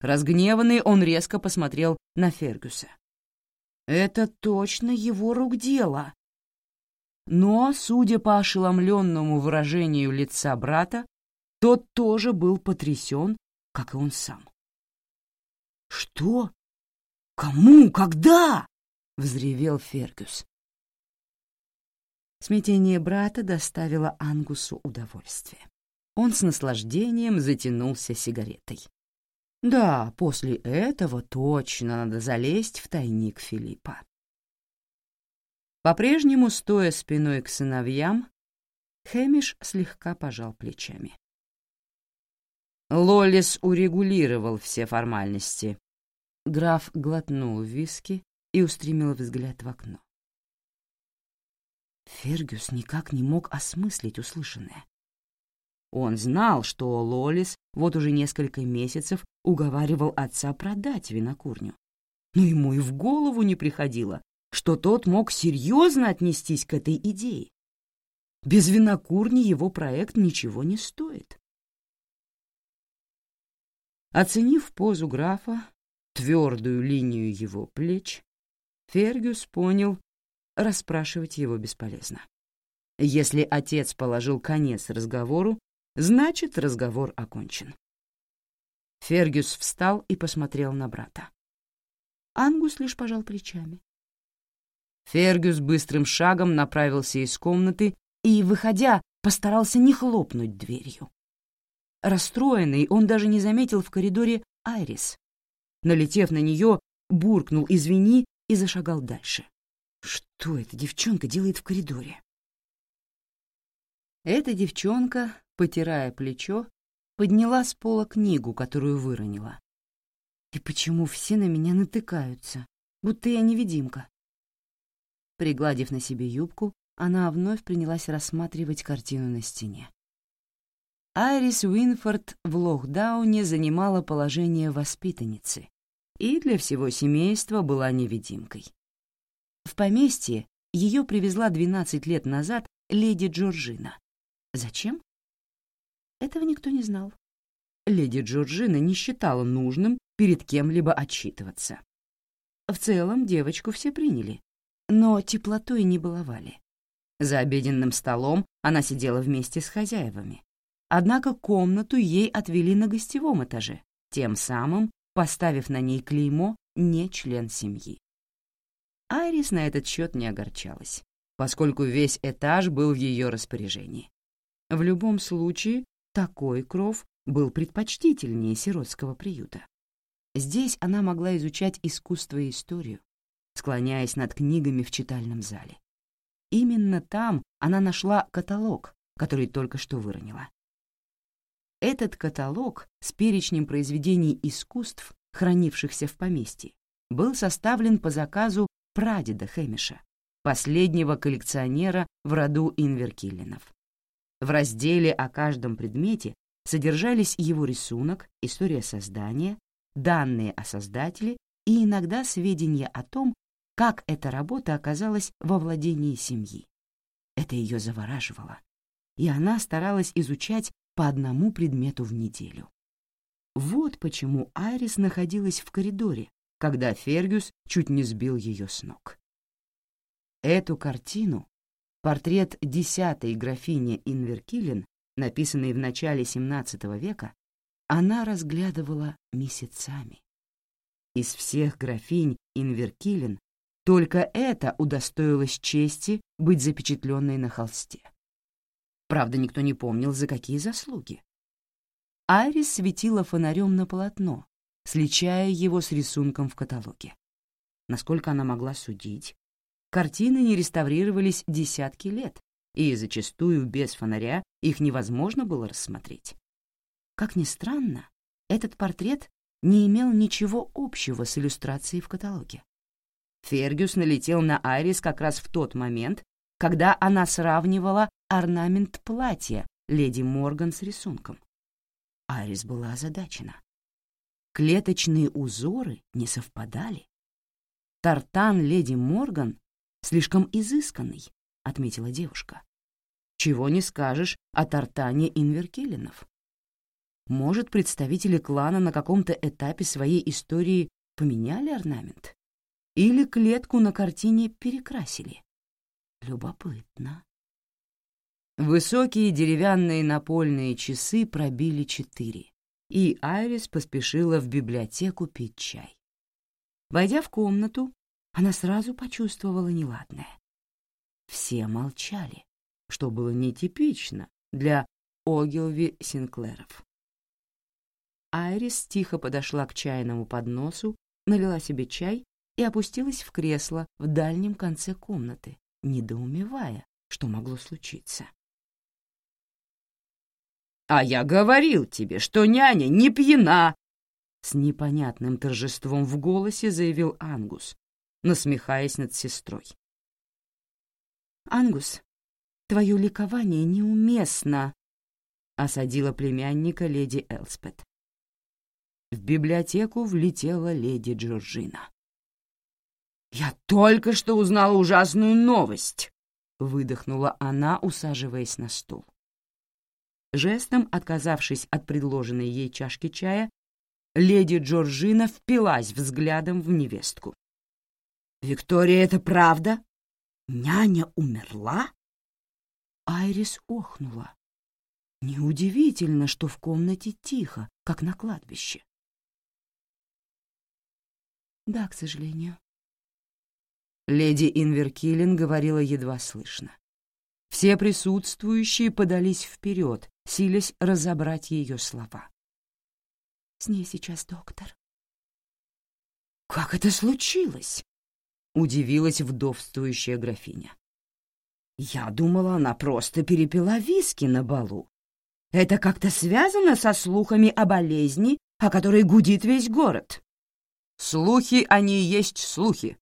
Разгневанный он резко посмотрел на Фергюса. Это точно его рук дело. Но, судя по ошеломленному выражению лица брата, тот тоже был потрясен, как и он сам. «Что? Кому? Когда?» — взревел Фергюс. Смятение брата доставило Ангусу удовольствие. Он с наслаждением затянулся сигаретой. Да, после этого точно надо залезть в тайник Филиппа. По-прежнему, стоя спиной к сыновьям, Хэмиш слегка пожал плечами. Лолис урегулировал все формальности. Граф глотнул виски и устремил взгляд в окно. Фергюс никак не мог осмыслить услышанное. Он знал, что Лолис вот уже несколько месяцев уговаривал отца продать винокурню. Но ему и в голову не приходило, что тот мог серьезно отнестись к этой идее. Без винокурни его проект ничего не стоит. Оценив позу графа, твердую линию его плеч, Фергюс понял, расспрашивать его бесполезно. Если отец положил конец разговору, значит, разговор окончен. Фергюс встал и посмотрел на брата. Ангус лишь пожал плечами. Фергюс быстрым шагом направился из комнаты и, выходя, постарался не хлопнуть дверью. Расстроенный, он даже не заметил в коридоре Айрис. Налетев на нее, буркнул «извини» и зашагал дальше. Что эта девчонка делает в коридоре? Эта девчонка, потирая плечо, подняла с пола книгу, которую выронила. И почему все на меня натыкаются, будто я невидимка? Пригладив на себе юбку, она вновь принялась рассматривать картину на стене. Айрис Уинфорд в Лохдауне занимала положение воспитанницы и для всего семейства была невидимкой. В поместье ее привезла 12 лет назад леди Джорджина. Зачем? Этого никто не знал. Леди Джорджина не считала нужным перед кем-либо отчитываться. В целом девочку все приняли, но теплотой не баловали. За обеденным столом она сидела вместе с хозяевами. Однако комнату ей отвели на гостевом этаже, тем самым поставив на ней клеймо «не член семьи». Айрис на этот счет не огорчалась, поскольку весь этаж был в ее распоряжении. В любом случае, такой кров был предпочтительнее сиротского приюта. Здесь она могла изучать искусство и историю, склоняясь над книгами в читальном зале. Именно там она нашла каталог, который только что выронила. Этот каталог с перечнем произведений искусств, хранившихся в поместье, был составлен по заказу прадеда Хэмиша, последнего коллекционера в роду Инверкиллинов. В разделе о каждом предмете содержались его рисунок, история создания, данные о создателе и иногда сведения о том, как эта работа оказалась во владении семьи. Это ее завораживало, и она старалась изучать по одному предмету в неделю. Вот почему Айрис находилась в коридоре, когда Фергюс чуть не сбил ее с ног. Эту картину, портрет десятой графини Инверкилен, написанный в начале XVII века, она разглядывала месяцами. Из всех графинь Инверкилен только это удостоилось чести быть запечатленной на холсте. Правда, никто не помнил, за какие заслуги. Айрис светила фонарем на полотно, сличая его с рисунком в каталоге. Насколько она могла судить, картины не реставрировались десятки лет, и зачастую без фонаря их невозможно было рассмотреть. Как ни странно, этот портрет не имел ничего общего с иллюстрацией в каталоге. Фергюс налетел на Айрис как раз в тот момент, когда она сравнивала орнамент платья леди Морган с рисунком. Айрис была озадачена. Клеточные узоры не совпадали. Тартан леди Морган слишком изысканный, отметила девушка. Чего не скажешь о тартане Инверкелинов. Может, представители клана на каком-то этапе своей истории поменяли орнамент? Или клетку на картине перекрасили? Любопытно. Высокие деревянные напольные часы пробили четыре, и Айрис поспешила в библиотеку пить чай. Войдя в комнату, она сразу почувствовала неладное. Все молчали, что было нетипично для Огилви Синклеров. Айрис тихо подошла к чайному подносу, налила себе чай и опустилась в кресло в дальнем конце комнаты, недоумевая, что могло случиться. «А я говорил тебе, что няня не пьяна!» С непонятным торжеством в голосе заявил Ангус, насмехаясь над сестрой. «Ангус, твое ликование неуместно!» — осадила племянника леди Элспет. В библиотеку влетела леди Джорджина. «Я только что узнала ужасную новость!» — выдохнула она, усаживаясь на стул. Жестом отказавшись от предложенной ей чашки чая, леди Джорджина впилась взглядом в невестку. «Виктория, это правда? Няня умерла?» Айрис охнула. Неудивительно, что в комнате тихо, как на кладбище. Да, к сожалению. Леди Инверкилен говорила едва слышно. Все присутствующие подались вперед, силясь разобрать ее слова. «С ней сейчас доктор». «Как это случилось?» — удивилась вдовствующая графиня. «Я думала, она просто перепила виски на балу. Это как-то связано со слухами о болезни, о которой гудит весь город?» «Слухи, они есть слухи», —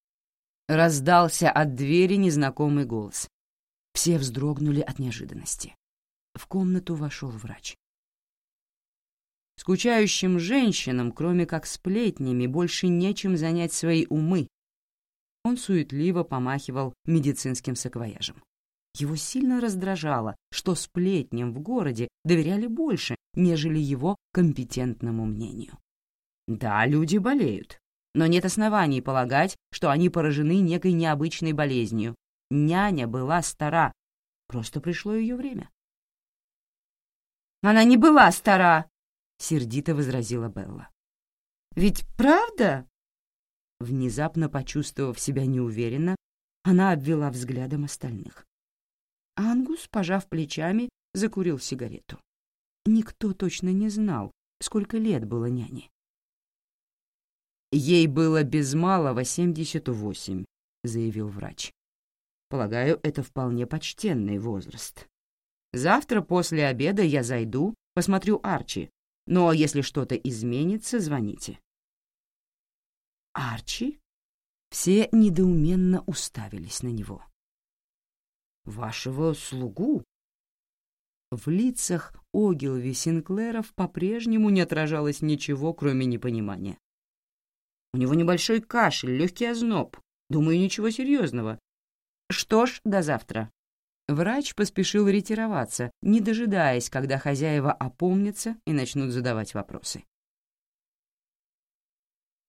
раздался от двери незнакомый голос. Все вздрогнули от неожиданности. В комнату вошел врач. Скучающим женщинам, кроме как сплетнями, больше нечем занять свои умы. Он суетливо помахивал медицинским саквояжем. Его сильно раздражало, что сплетням в городе доверяли больше, нежели его компетентному мнению. Да, люди болеют, но нет оснований полагать, что они поражены некой необычной болезнью. Няня была стара, просто пришло ее время. «Она не была стара!» — сердито возразила Белла. «Ведь правда?» Внезапно почувствовав себя неуверенно, она обвела взглядом остальных. Ангус, пожав плечами, закурил сигарету. Никто точно не знал, сколько лет было няне. «Ей было без малого семьдесят восемь», — заявил врач. «Полагаю, это вполне почтенный возраст. Завтра после обеда я зайду, посмотрю Арчи, но если что-то изменится, звоните». «Арчи?» Все недоуменно уставились на него. «Вашего слугу?» В лицах Огилви Синклеров по-прежнему не отражалось ничего, кроме непонимания. У него небольшой кашель, легкий озноб. Думаю, ничего серьезного. Что ж, до завтра. Врач поспешил ретироваться, не дожидаясь, когда хозяева опомнятся и начнут задавать вопросы.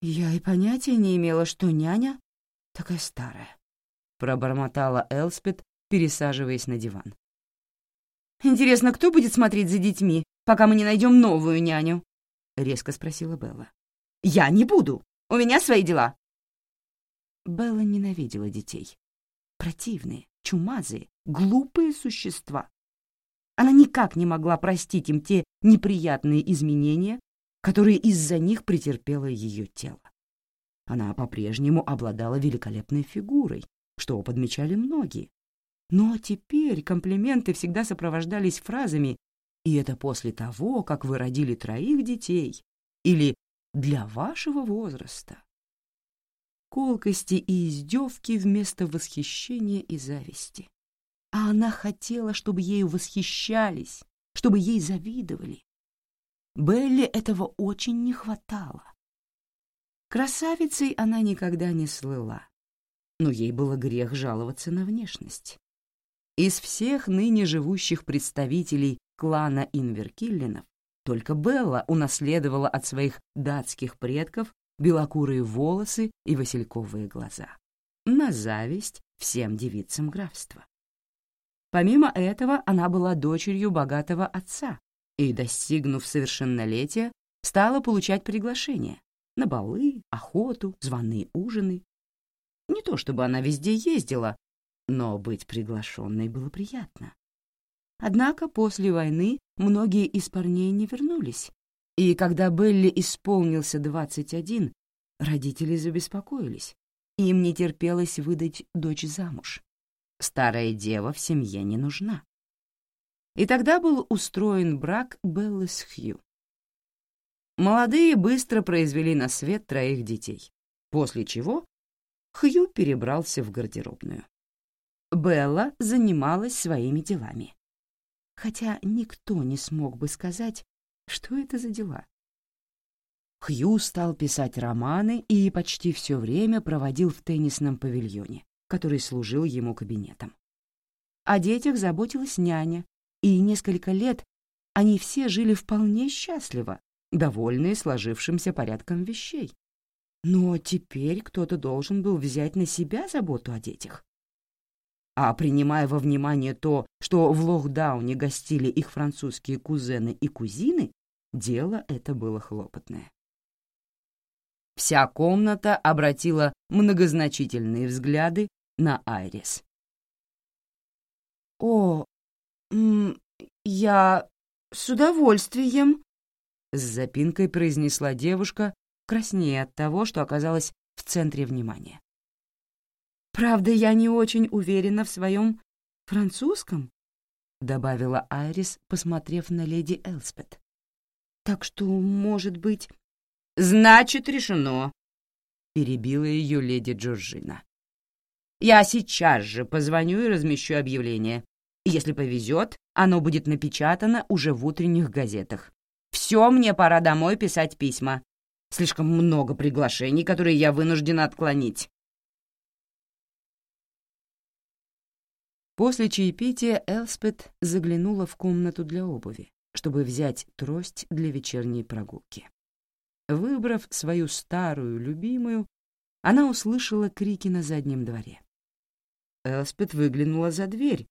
«Я и понятия не имела, что няня такая старая», — пробормотала Элспет, пересаживаясь на диван. «Интересно, кто будет смотреть за детьми, пока мы не найдем новую няню?» — резко спросила Белла. «Я не буду!» У меня свои дела». Белла ненавидела детей. Противные, чумазые, глупые существа. Она никак не могла простить им те неприятные изменения, которые из-за них претерпело ее тело. Она по-прежнему обладала великолепной фигурой, что подмечали многие. Но теперь комплименты всегда сопровождались фразами И это после того, как вы родили троих детей. Или для вашего возраста. Колкости и издевки вместо восхищения и зависти. А она хотела, чтобы ею восхищались, чтобы ей завидовали. Белли этого очень не хватало. Красавицей она никогда не слыла, но ей было грех жаловаться на внешность. Из всех ныне живущих представителей клана Инверкиллинов только Белла унаследовала от своих датских предков белокурые волосы и васильковые глаза. На зависть всем девицам графства. Помимо этого, она была дочерью богатого отца и, достигнув совершеннолетия, стала получать приглашения на балы, охоту, званые ужины. Не то чтобы она везде ездила, но быть приглашенной было приятно. Однако после войны многие из парней не вернулись, и когда Белли исполнился 21, родители забеспокоились. Им не терпелось выдать дочь замуж. Старая дева в семье не нужна. И тогда был устроен брак Беллы с Хью. Молодые быстро произвели на свет троих детей, после чего Хью перебрался в гардеробную. Белла занималась своими делами. Хотя никто не смог бы сказать, что это за дела. Хью стал писать романы и почти все время проводил в теннисном павильоне, который служил ему кабинетом. О детях заботилась няня, и несколько лет они все жили вполне счастливо, довольные сложившимся порядком вещей. Но теперь кто-то должен был взять на себя заботу о детях. А принимая во внимание то, что в Лохдауне гостили их французские кузены и кузины, дело это было хлопотное. Вся комната обратила многозначительные взгляды на Айрис. «О, я с удовольствием», — с запинкой произнесла девушка, краснее от того, что оказалась в центре внимания. «Правда, я не очень уверена в своем французском», — добавила Айрис, посмотрев на леди Элспет. «Так что, может быть...» «Значит, решено», — перебила ее леди Джорджина. «Я сейчас же позвоню и размещу объявление. Если повезет, оно будет напечатано уже в утренних газетах. Все, мне пора домой писать письма. Слишком много приглашений, которые я вынуждена отклонить. После чаепития Элспет заглянула в комнату для обуви, чтобы взять трость для вечерней прогулки. Выбрав свою старую любимую, она услышала крики на заднем дворе. Элспет выглянула за дверь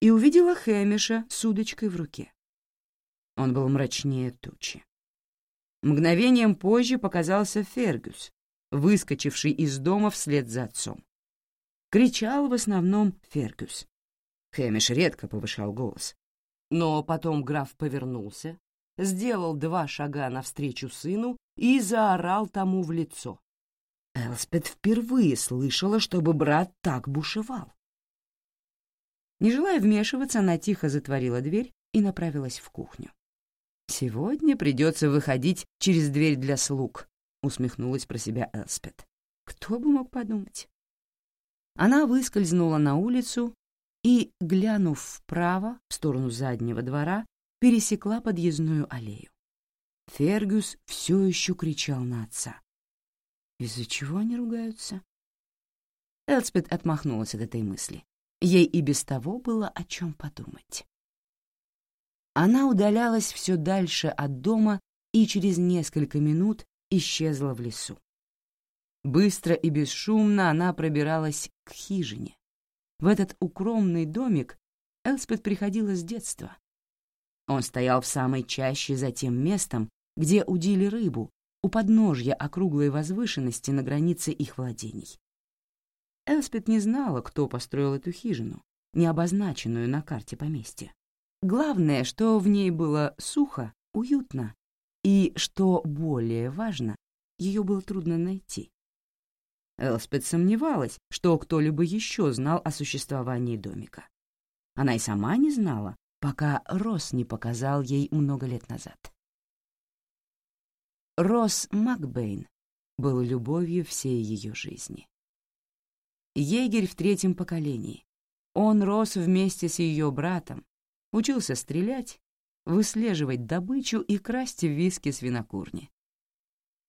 и увидела Хэмиша с удочкой в руке. Он был мрачнее тучи. Мгновением позже показался Фергюс, выскочивший из дома вслед за отцом. Кричал в основном Фергюс. Хэмиш редко повышал голос. Но потом граф повернулся, сделал два шага навстречу сыну и заорал тому в лицо. Элспет впервые слышала, чтобы брат так бушевал. Не желая вмешиваться, она тихо затворила дверь и направилась в кухню. «Сегодня придется выходить через дверь для слуг», — усмехнулась про себя Элспет. «Кто бы мог подумать?» Она выскользнула на улицу и, глянув вправо, в сторону заднего двора, пересекла подъездную аллею. Фергюс все еще кричал на отца. «Из-за чего они ругаются?» Элспет отмахнулась от этой мысли. Ей и без того было о чем подумать. Она удалялась все дальше от дома и через несколько минут исчезла в лесу. Быстро и бесшумно она пробиралась к хижине. В этот укромный домик Элспет приходила с детства. Он стоял в самой чаще за тем местом, где удили рыбу, у подножья округлой возвышенности на границе их владений. Элспет не знала, кто построил эту хижину, не обозначенную на карте поместья. Главное, что в ней было сухо, уютно, и, что более важно, ее было трудно найти. Элспет сомневалась, что кто-либо еще знал о существовании домика. Она и сама не знала, пока Росс не показал ей много лет назад. Росс Макбейн был любовью всей ее жизни. Егерь в третьем поколении. Он рос вместе с ее братом, учился стрелять, выслеживать добычу и красть виски с винокурни.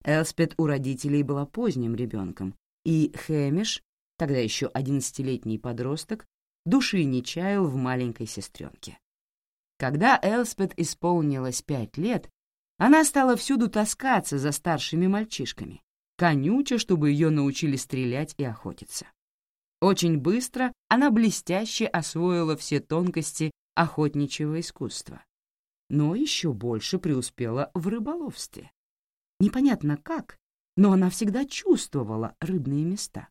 Элспет у родителей была поздним ребенком, и Хэмиш, тогда еще одиннадцатилетний подросток, души не чаял в маленькой сестренке. Когда Элспет исполнилось пять лет, она стала всюду таскаться за старшими мальчишками, конюча, чтобы ее научили стрелять и охотиться. Очень быстро она блестяще освоила все тонкости охотничьего искусства, но еще больше преуспела в рыболовстве. Непонятно как, но она всегда чувствовала рыбные места.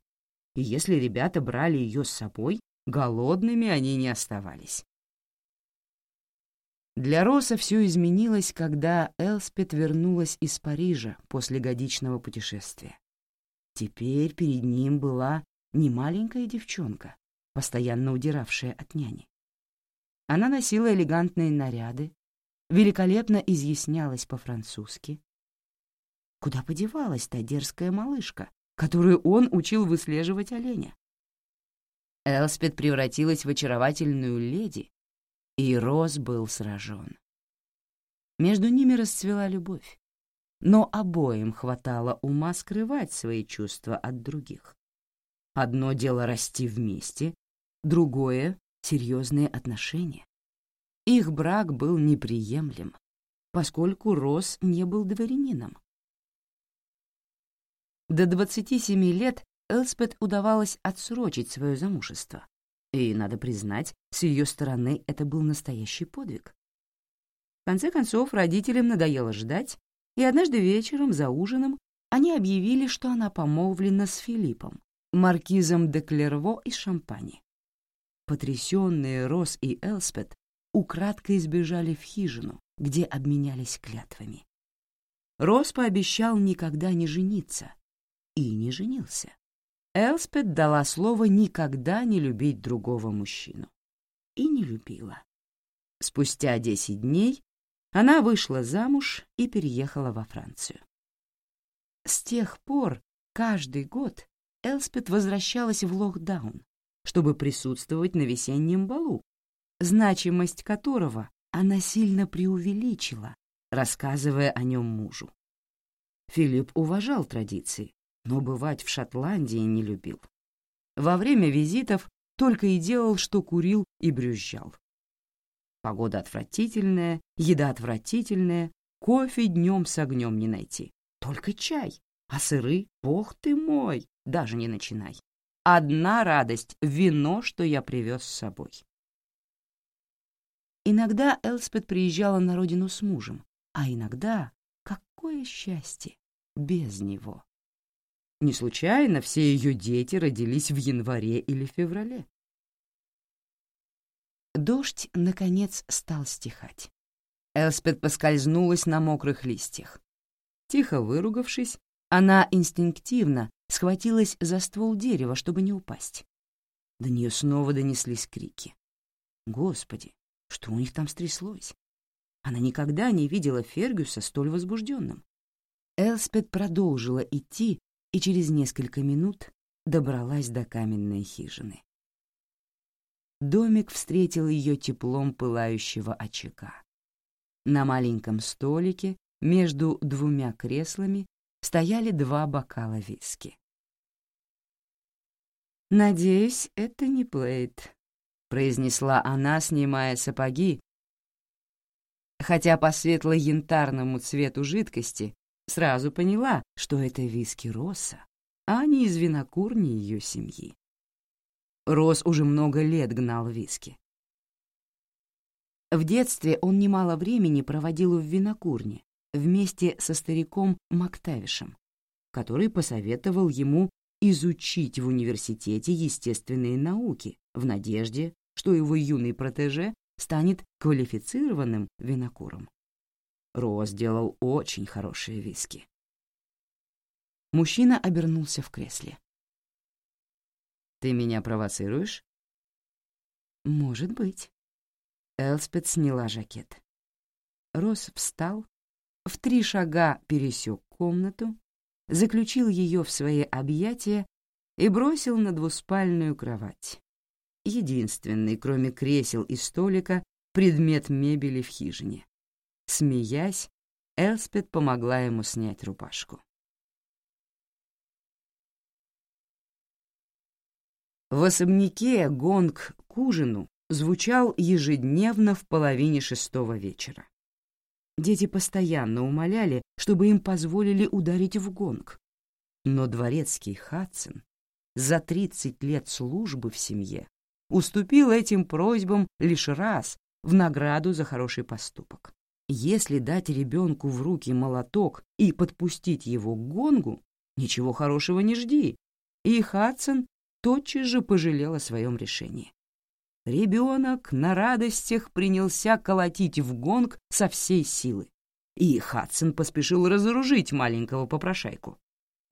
И если ребята брали ее с собой, голодными они не оставались. Для Роса все изменилось, когда Элспет вернулась из Парижа после годичного путешествия. Теперь перед ним была не маленькая девчонка, постоянно удиравшая от няни. Она носила элегантные наряды, великолепно изъяснялась по-французски. Куда подевалась та дерзкая малышка, которую он учил выслеживать оленя? Элспет превратилась в очаровательную леди, и Роз был сражен. Между ними расцвела любовь, но обоим хватало ума скрывать свои чувства от других. Одно дело расти вместе, другое — серьезные отношения. Их брак был неприемлем, поскольку Рос не был дворянином. До 27 лет Элспет удавалось отсрочить свое замужество. И, надо признать, с ее стороны это был настоящий подвиг. В конце концов, родителям надоело ждать, и однажды вечером за ужином они объявили, что она помолвлена с Филиппом, маркизом де Клерво из Шампани. Потрясенные Рос и Элспет украдкой избежали в хижину, где обменялись клятвами. Рос пообещал никогда не жениться, и не женился. Элспет дала слово никогда не любить другого мужчину. И не любила. Спустя десять дней она вышла замуж и переехала во Францию. С тех пор каждый год Элспет возвращалась в Лохдаун, чтобы присутствовать на весеннем балу, значимость которого она сильно преувеличила, рассказывая о нем мужу. Филипп уважал традиции, но бывать в Шотландии не любил. Во время визитов только и делал, что курил и брюзжал. Погода отвратительная, еда отвратительная, кофе днем с огнем не найти. Только чай, а сыры, бог ты мой, даже не начинай. Одна радость — вино, что я привез с собой. Иногда Элспет приезжала на родину с мужем, а иногда, какое счастье, без него. Не случайно все ее дети родились в январе или феврале. Дождь, наконец, стал стихать. Элспет поскользнулась на мокрых листьях. Тихо выругавшись, она инстинктивно схватилась за ствол дерева, чтобы не упасть. До нее снова донеслись крики. Господи, что у них там стряслось? Она никогда не видела Фергюса столь возбужденным. Элспет продолжила идти и через несколько минут добралась до каменной хижины. Домик встретил ее теплом пылающего очага. На маленьком столике между двумя креслами стояли два бокала виски. «Надеюсь, это не Плейт», — произнесла она, снимая сапоги, хотя по светло-янтарному цвету жидкости сразу поняла, что это виски Росса, а не из винокурни ее семьи. Росс уже много лет гнал виски. В детстве он немало времени проводил в винокурне, вместе со стариком Мактавишем, который посоветовал ему изучить в университете естественные науки в надежде, что его юный протеже станет квалифицированным винокуром. Ро сделал очень хорошие виски. Мужчина обернулся в кресле. «Ты меня провоцируешь?» «Может быть». Элспет сняла жакет. Росс встал, в три шага пересек комнату, заключил ее в свои объятия и бросил на двуспальную кровать. Единственный, кроме кресел и столика, предмет мебели в хижине. Смеясь, Элспет помогла ему снять рубашку. В особняке гонг к ужину звучал ежедневно в половине шестого вечера. Дети постоянно умоляли, чтобы им позволили ударить в гонг. Но дворецкий Хадсон за 30 лет службы в семье уступил этим просьбам лишь раз в награду за хороший поступок. Если дать ребенку в руки молоток и подпустить его к гонгу, ничего хорошего не жди. И Хадсон тотчас же пожалел о своем решении. Ребенок на радостях принялся колотить в гонг со всей силы, и Хадсон поспешил разоружить маленького попрошайку.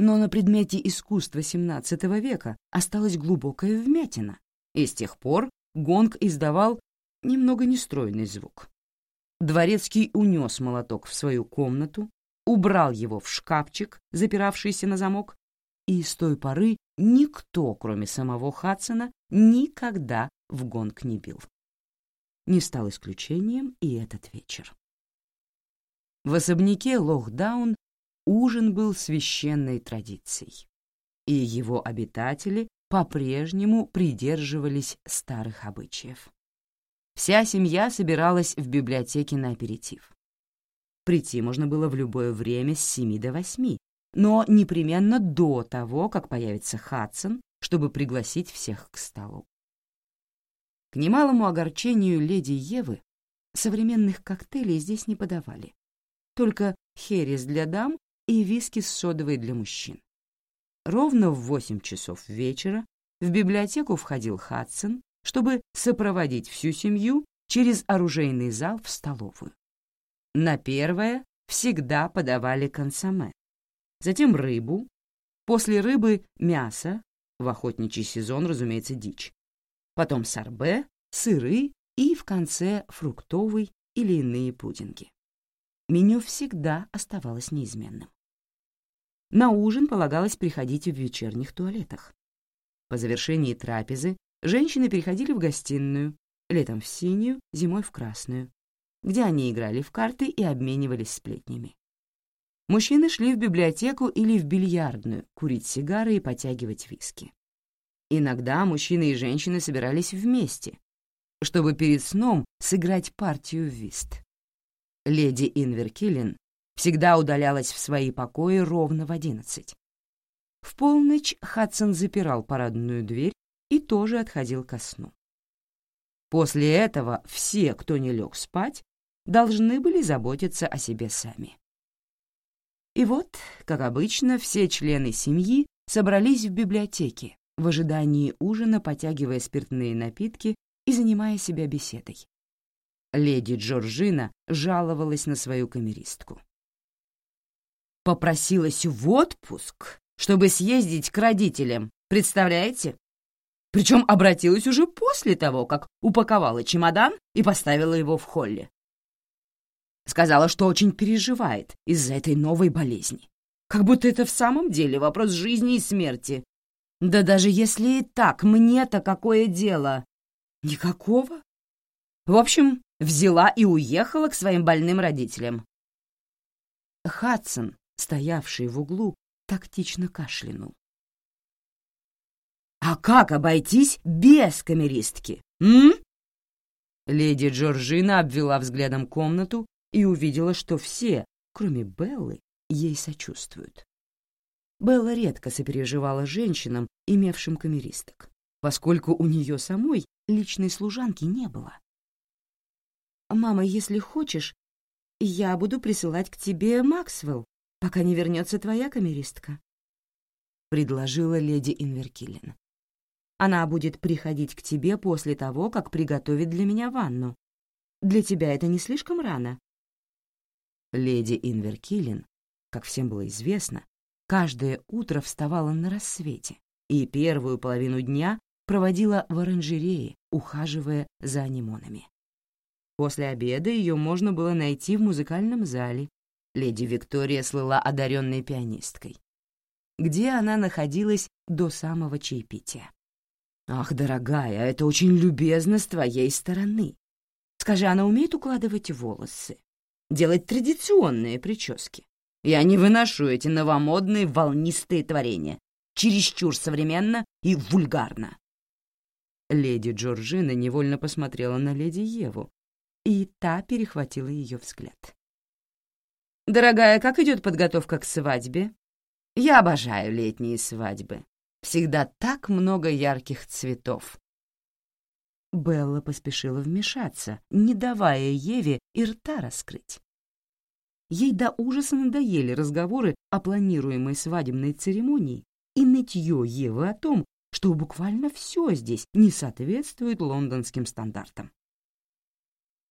Но на предмете искусства XVII века осталась глубокая вмятина, и с тех пор гонг издавал немного нестройный звук. Дворецкий унес молоток в свою комнату, убрал его в шкафчик, запиравшийся на замок, и с той поры никто, кроме самого Хадсона, никогда в гонг не бил. Не стал исключением и этот вечер. В особняке Лохдаун ужин был священной традицией, и его обитатели по-прежнему придерживались старых обычаев. Вся семья собиралась в библиотеке на аперитив. Прийти можно было в любое время с семи до восьми, но непременно до того, как появится Хадсон, чтобы пригласить всех к столу. К немалому огорчению леди Евы современных коктейлей здесь не подавали, только херес для дам и виски с содовой для мужчин. Ровно в восемь часов вечера в библиотеку входил Хадсон, чтобы сопроводить всю семью через оружейный зал в столовую. На первое всегда подавали консоме, затем рыбу, после рыбы — мясо, в охотничий сезон, разумеется, дичь, потом сорбе, сыры и в конце фруктовый или иные пудинги. Меню всегда оставалось неизменным. На ужин полагалось приходить в вечерних туалетах. По завершении трапезы женщины переходили в гостиную, летом в синюю, зимой в красную, где они играли в карты и обменивались сплетнями. Мужчины шли в библиотеку или в бильярдную, курить сигары и потягивать виски. Иногда мужчины и женщины собирались вместе, чтобы перед сном сыграть партию в вист. Леди Инверкиллен всегда удалялась в свои покои ровно в одиннадцать. В полночь Хадсон запирал парадную дверь и тоже отходил ко сну. После этого все, кто не лег спать, должны были заботиться о себе сами. И вот, как обычно, все члены семьи собрались в библиотеке, в ожидании ужина потягивая спиртные напитки и занимая себя беседой. Леди Джорджина жаловалась на свою камеристку. Попросилась в отпуск, чтобы съездить к родителям, представляете? Причем обратилась уже после того, как упаковала чемодан и поставила его в холле. Сказала, что очень переживает из-за этой новой болезни. Как будто это в самом деле вопрос жизни и смерти. Да даже если и так, мне-то какое дело? Никакого. В общем, взяла и уехала к своим больным родителям. Хадсон, стоявший в углу, тактично кашлянул. «А как обойтись без камеристки, м?» Леди Джорджина обвела взглядом комнату и увидела, что все, кроме Беллы, ей сочувствуют. Белла редко сопереживала женщинам, имевшим камеристок, поскольку у нее самой личной служанки не было. «Мама, если хочешь, я буду присылать к тебе Максвелл, пока не вернется твоя камеристка», — предложила леди Инверкиллин. «Она будет приходить к тебе после того, как приготовит для меня ванну. Для тебя это не слишком рано?» Леди Инверкилин, как всем было известно, каждое утро вставала на рассвете и первую половину дня проводила в оранжерее, ухаживая за анимонами. После обеда ее можно было найти в музыкальном зале. Леди Виктория слыла одаренной пианисткой, где она находилась до самого чаепития. «Ах, дорогая, это очень любезно с твоей стороны. Скажи, она умеет укладывать волосы, делать традиционные прически? Я не выношу эти новомодные волнистые творения. Чересчур современно и вульгарно». Леди Джорджина невольно посмотрела на леди Еву, и та перехватила ее взгляд. «Дорогая, как идет подготовка к свадьбе? Я обожаю летние свадьбы. Всегда так много ярких цветов». Белла поспешила вмешаться, не давая Еве и рта раскрыть. Ей до ужаса надоели разговоры о планируемой свадебной церемонии и нытье Евы о том, что буквально все здесь не соответствует лондонским стандартам.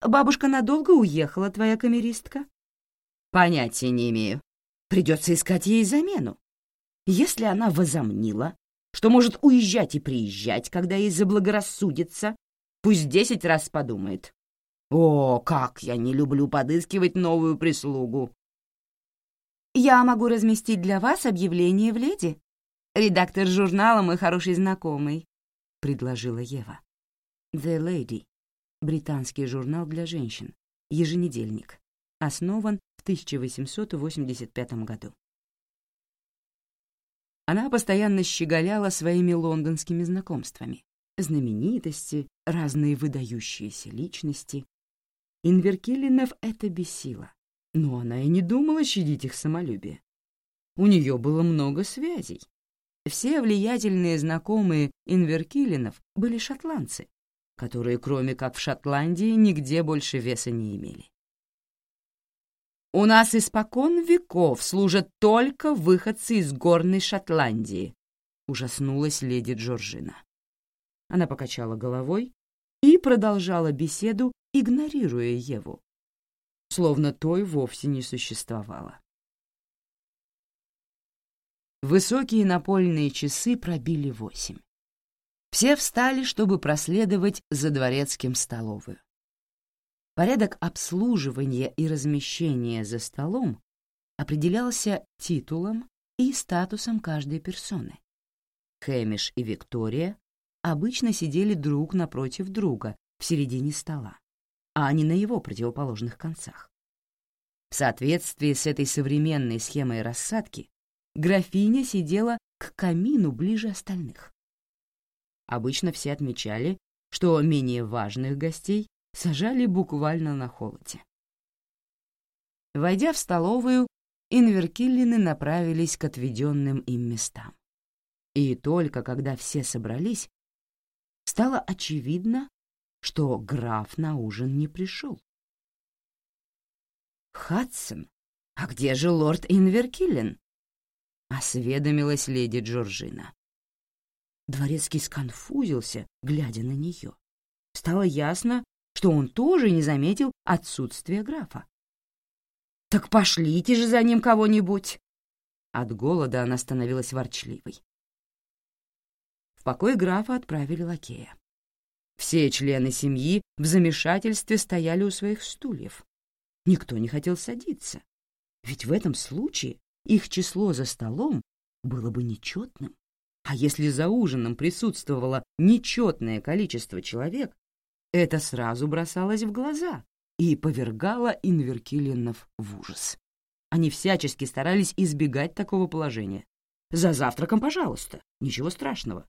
Бабушка надолго уехала, твоя камеристка? Понятия не имею. Придется искать ей замену. Если она возомнила, что может уезжать и приезжать, когда ей заблагорассудится, пусть десять раз подумает. О, как я не люблю подыскивать новую прислугу. Я могу разместить для вас объявление в «Леди». Редактор журнала мой хороший знакомый, — предложила Ева. «The Lady» британский журнал для женщин, еженедельник, основан в 1885 году. Она постоянно щеголяла своими лондонскими знакомствами, знаменитости, разные выдающиеся личности. Инверкиллинов это бесило, но она и не думала щадить их самолюбие. У нее было много связей. Все влиятельные знакомые Инверкиллинов были шотландцы, которые, кроме как в Шотландии, нигде больше веса не имели. «У нас испокон веков служат только выходцы из горной Шотландии», — ужаснулась леди Джорджина. Она покачала головой и продолжала беседу, игнорируя Еву, словно той вовсе не существовало. Высокие напольные часы пробили восемь. Все встали, чтобы проследовать за дворецким столовую. Порядок обслуживания и размещения за столом определялся титулом и статусом каждой персоны. Хэмиш и Виктория обычно сидели друг напротив друга в середине стола, а не на его противоположных концах. В соответствии с этой современной схемой рассадки графиня сидела к камину ближе остальных. Обычно все отмечали, что менее важных гостей сажали буквально на холоде. Войдя в столовую, Инверкиллины направились к отведенным им местам. И только когда все собрались, стало очевидно, что граф на ужин не пришел. «Хадсон, а где же лорд Инверкиллин?» — осведомилась леди Джорджина. Дворецкий сконфузился, глядя на нее. Стало ясно, что он тоже не заметил отсутствия графа. «Так пошлите же за ним кого-нибудь!» От голода она становилась ворчливой. В покой графа отправили лакея. Все члены семьи в замешательстве стояли у своих стульев. Никто не хотел садиться, ведь в этом случае их число за столом было бы нечетным. А если за ужином присутствовало нечетное количество человек, это сразу бросалось в глаза и повергало инверкилинов в ужас. Они всячески старались избегать такого положения. За завтраком, пожалуйста, ничего страшного.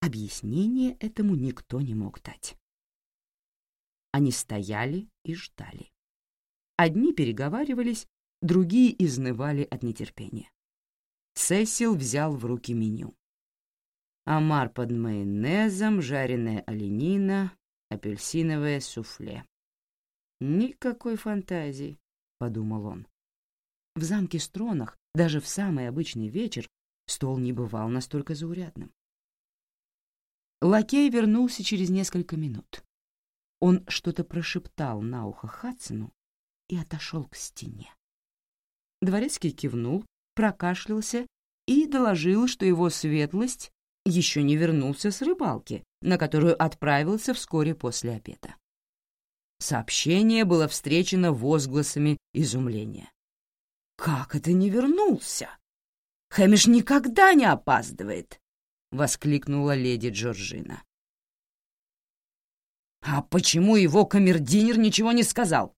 Объяснение этому никто не мог дать. Они стояли и ждали. Одни переговаривались, другие изнывали от нетерпения. Сесил взял в руки меню. Омар под майонезом, жареная оленина, апельсиновое суфле. «Никакой фантазии», — подумал он. В замке Стронах даже в самый обычный вечер стол не бывал настолько заурядным. Лакей вернулся через несколько минут. Он что-то прошептал на ухо Хадсону и отошел к стене. Дворецкий кивнул, прокашлялся и доложил, что его светлость еще не вернулся с рыбалки, на которую отправился вскоре после обеда. Сообщение было встречено возгласами изумления. «Как это не вернулся? Хэмиш никогда не опаздывает!» — воскликнула леди Джорджина. «А почему его камердинер ничего не сказал?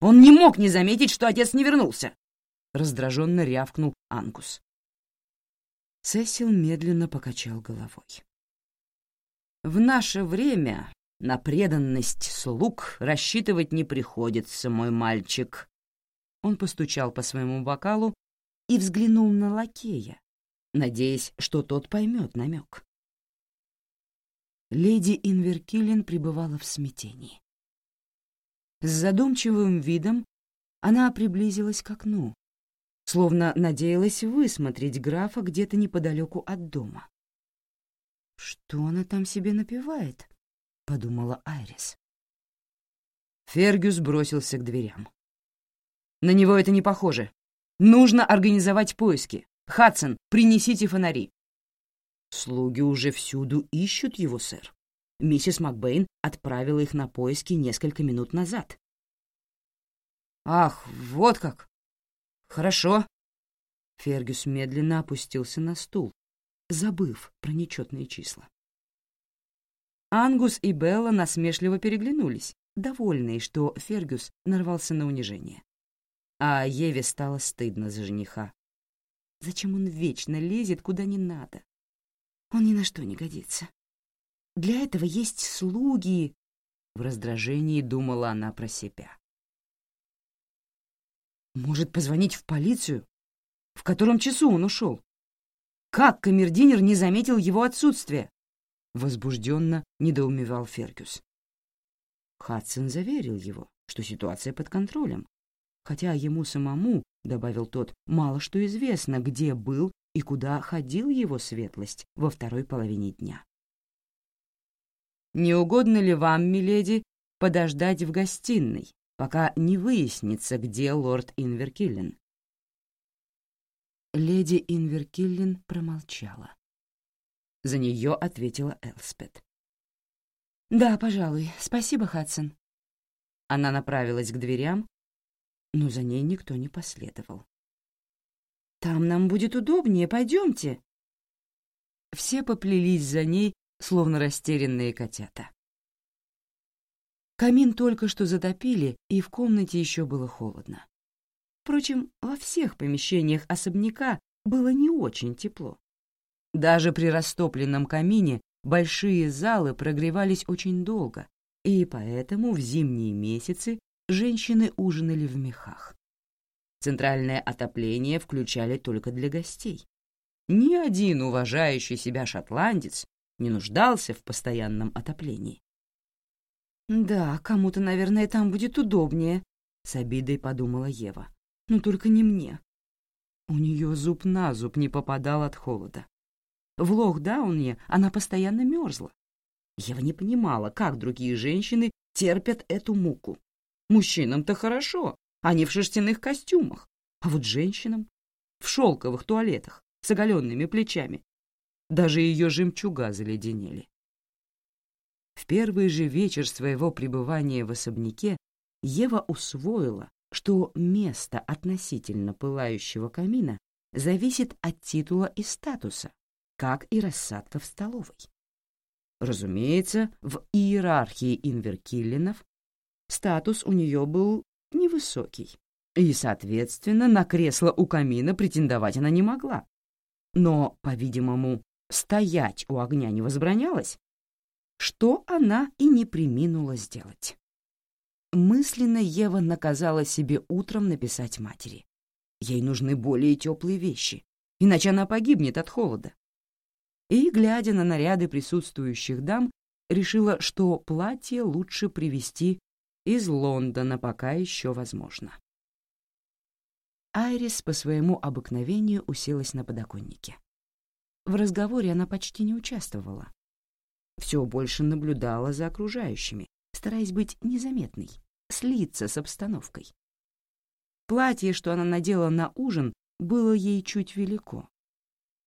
Он не мог не заметить, что отец не вернулся!» — раздраженно рявкнул Ангус. Сесил медленно покачал головой. «В наше время на преданность слуг рассчитывать не приходится, мой мальчик». Он постучал по своему бокалу и взглянул на лакея, надеясь, что тот поймет намек. Леди Инверкилен пребывала в смятении. С задумчивым видом она приблизилась к окну, словно надеялась высмотреть графа где-то неподалеку от дома. «Что она там себе напевает?» — подумала Айрис. Фергюс бросился к дверям. «На него это не похоже. Нужно организовать поиски. Хадсон, принесите фонари». «Слуги уже всюду ищут его, сэр. Миссис Макбейн отправила их на поиски несколько минут назад». «Ах, вот как! Хорошо». Фергюс медленно опустился на стул, забыв про нечетные числа. Ангус и Белла насмешливо переглянулись, довольные, что Фергюс нарвался на унижение. А Еве стало стыдно за жениха. Зачем он вечно лезет, куда не надо? Он ни на что не годится. Для этого есть слуги. В раздражении думала она про себя. Может, позвонить в полицию? В котором часу он ушел? Как камердинер не заметил его отсутствие? Возбужденно недоумевал Фергюс. Хадсон заверил его, что ситуация под контролем, хотя ему самому, добавил тот, мало что известно, где был и куда ходил его светлость во второй половине дня. «Не угодно ли вам, миледи, подождать в гостиной, пока не выяснится, где лорд Инверкиллен?» Леди Инверкиллен промолчала. За нее ответила Элспет. «Да, пожалуй. Спасибо, Хадсон». Она направилась к дверям, но за ней никто не последовал. «Там нам будет удобнее, пойдемте». Все поплелись за ней, словно растерянные котята. Камин только что затопили, и в комнате еще было холодно. Впрочем, во всех помещениях особняка было не очень тепло. Даже при растопленном камине большие залы прогревались очень долго, и поэтому в зимние месяцы женщины ужинали в мехах. Центральное отопление включали только для гостей. Ни один уважающий себя шотландец не нуждался в постоянном отоплении. «Да, кому-то, наверное, там будет удобнее», — с обидой подумала Ева. «Но только не мне». У нее зуб на зуб не попадал от холода. В Лохдауне она постоянно мерзла. Ева не понимала, как другие женщины терпят эту муку. Мужчинам-то хорошо, они в шерстяных костюмах, а вот женщинам в шелковых туалетах с оголенными плечами. Даже ее жемчуга заледенели. В первый же вечер своего пребывания в особняке Ева усвоила, что место относительно пылающего камина зависит от титула и статуса, как и рассадка в столовой. Разумеется, в иерархии инверкиллинов статус у нее был невысокий, и, соответственно, на кресло у камина претендовать она не могла. Но, по-видимому, стоять у огня не возбранялось, что она и не приминула сделать. Мысленно Ева наказала себе утром написать матери. Ей нужны более теплые вещи, иначе она погибнет от холода и, глядя на наряды присутствующих дам, решила, что платье лучше привезти из Лондона, пока еще возможно. Айрис по своему обыкновению уселась на подоконнике. В разговоре она почти не участвовала. Все больше наблюдала за окружающими, стараясь быть незаметной, слиться с обстановкой. Платье, что она надела на ужин, было ей чуть велико,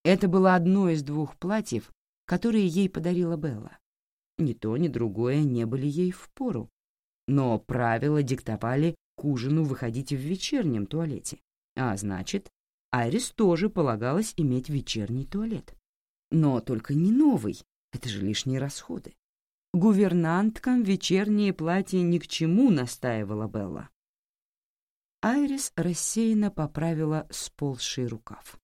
это было одно из двух платьев, которые ей подарила Белла. Ни то, ни другое не были ей впору. но правила диктовали к ужину выходить в вечернем туалете, а значит, Айрис тоже полагалось иметь вечерний туалет. Но только не новый, это же лишние расходы. Гувернанткам вечернее платье ни к чему, настаивала Белла. Айрис рассеянно поправила сползший рукав.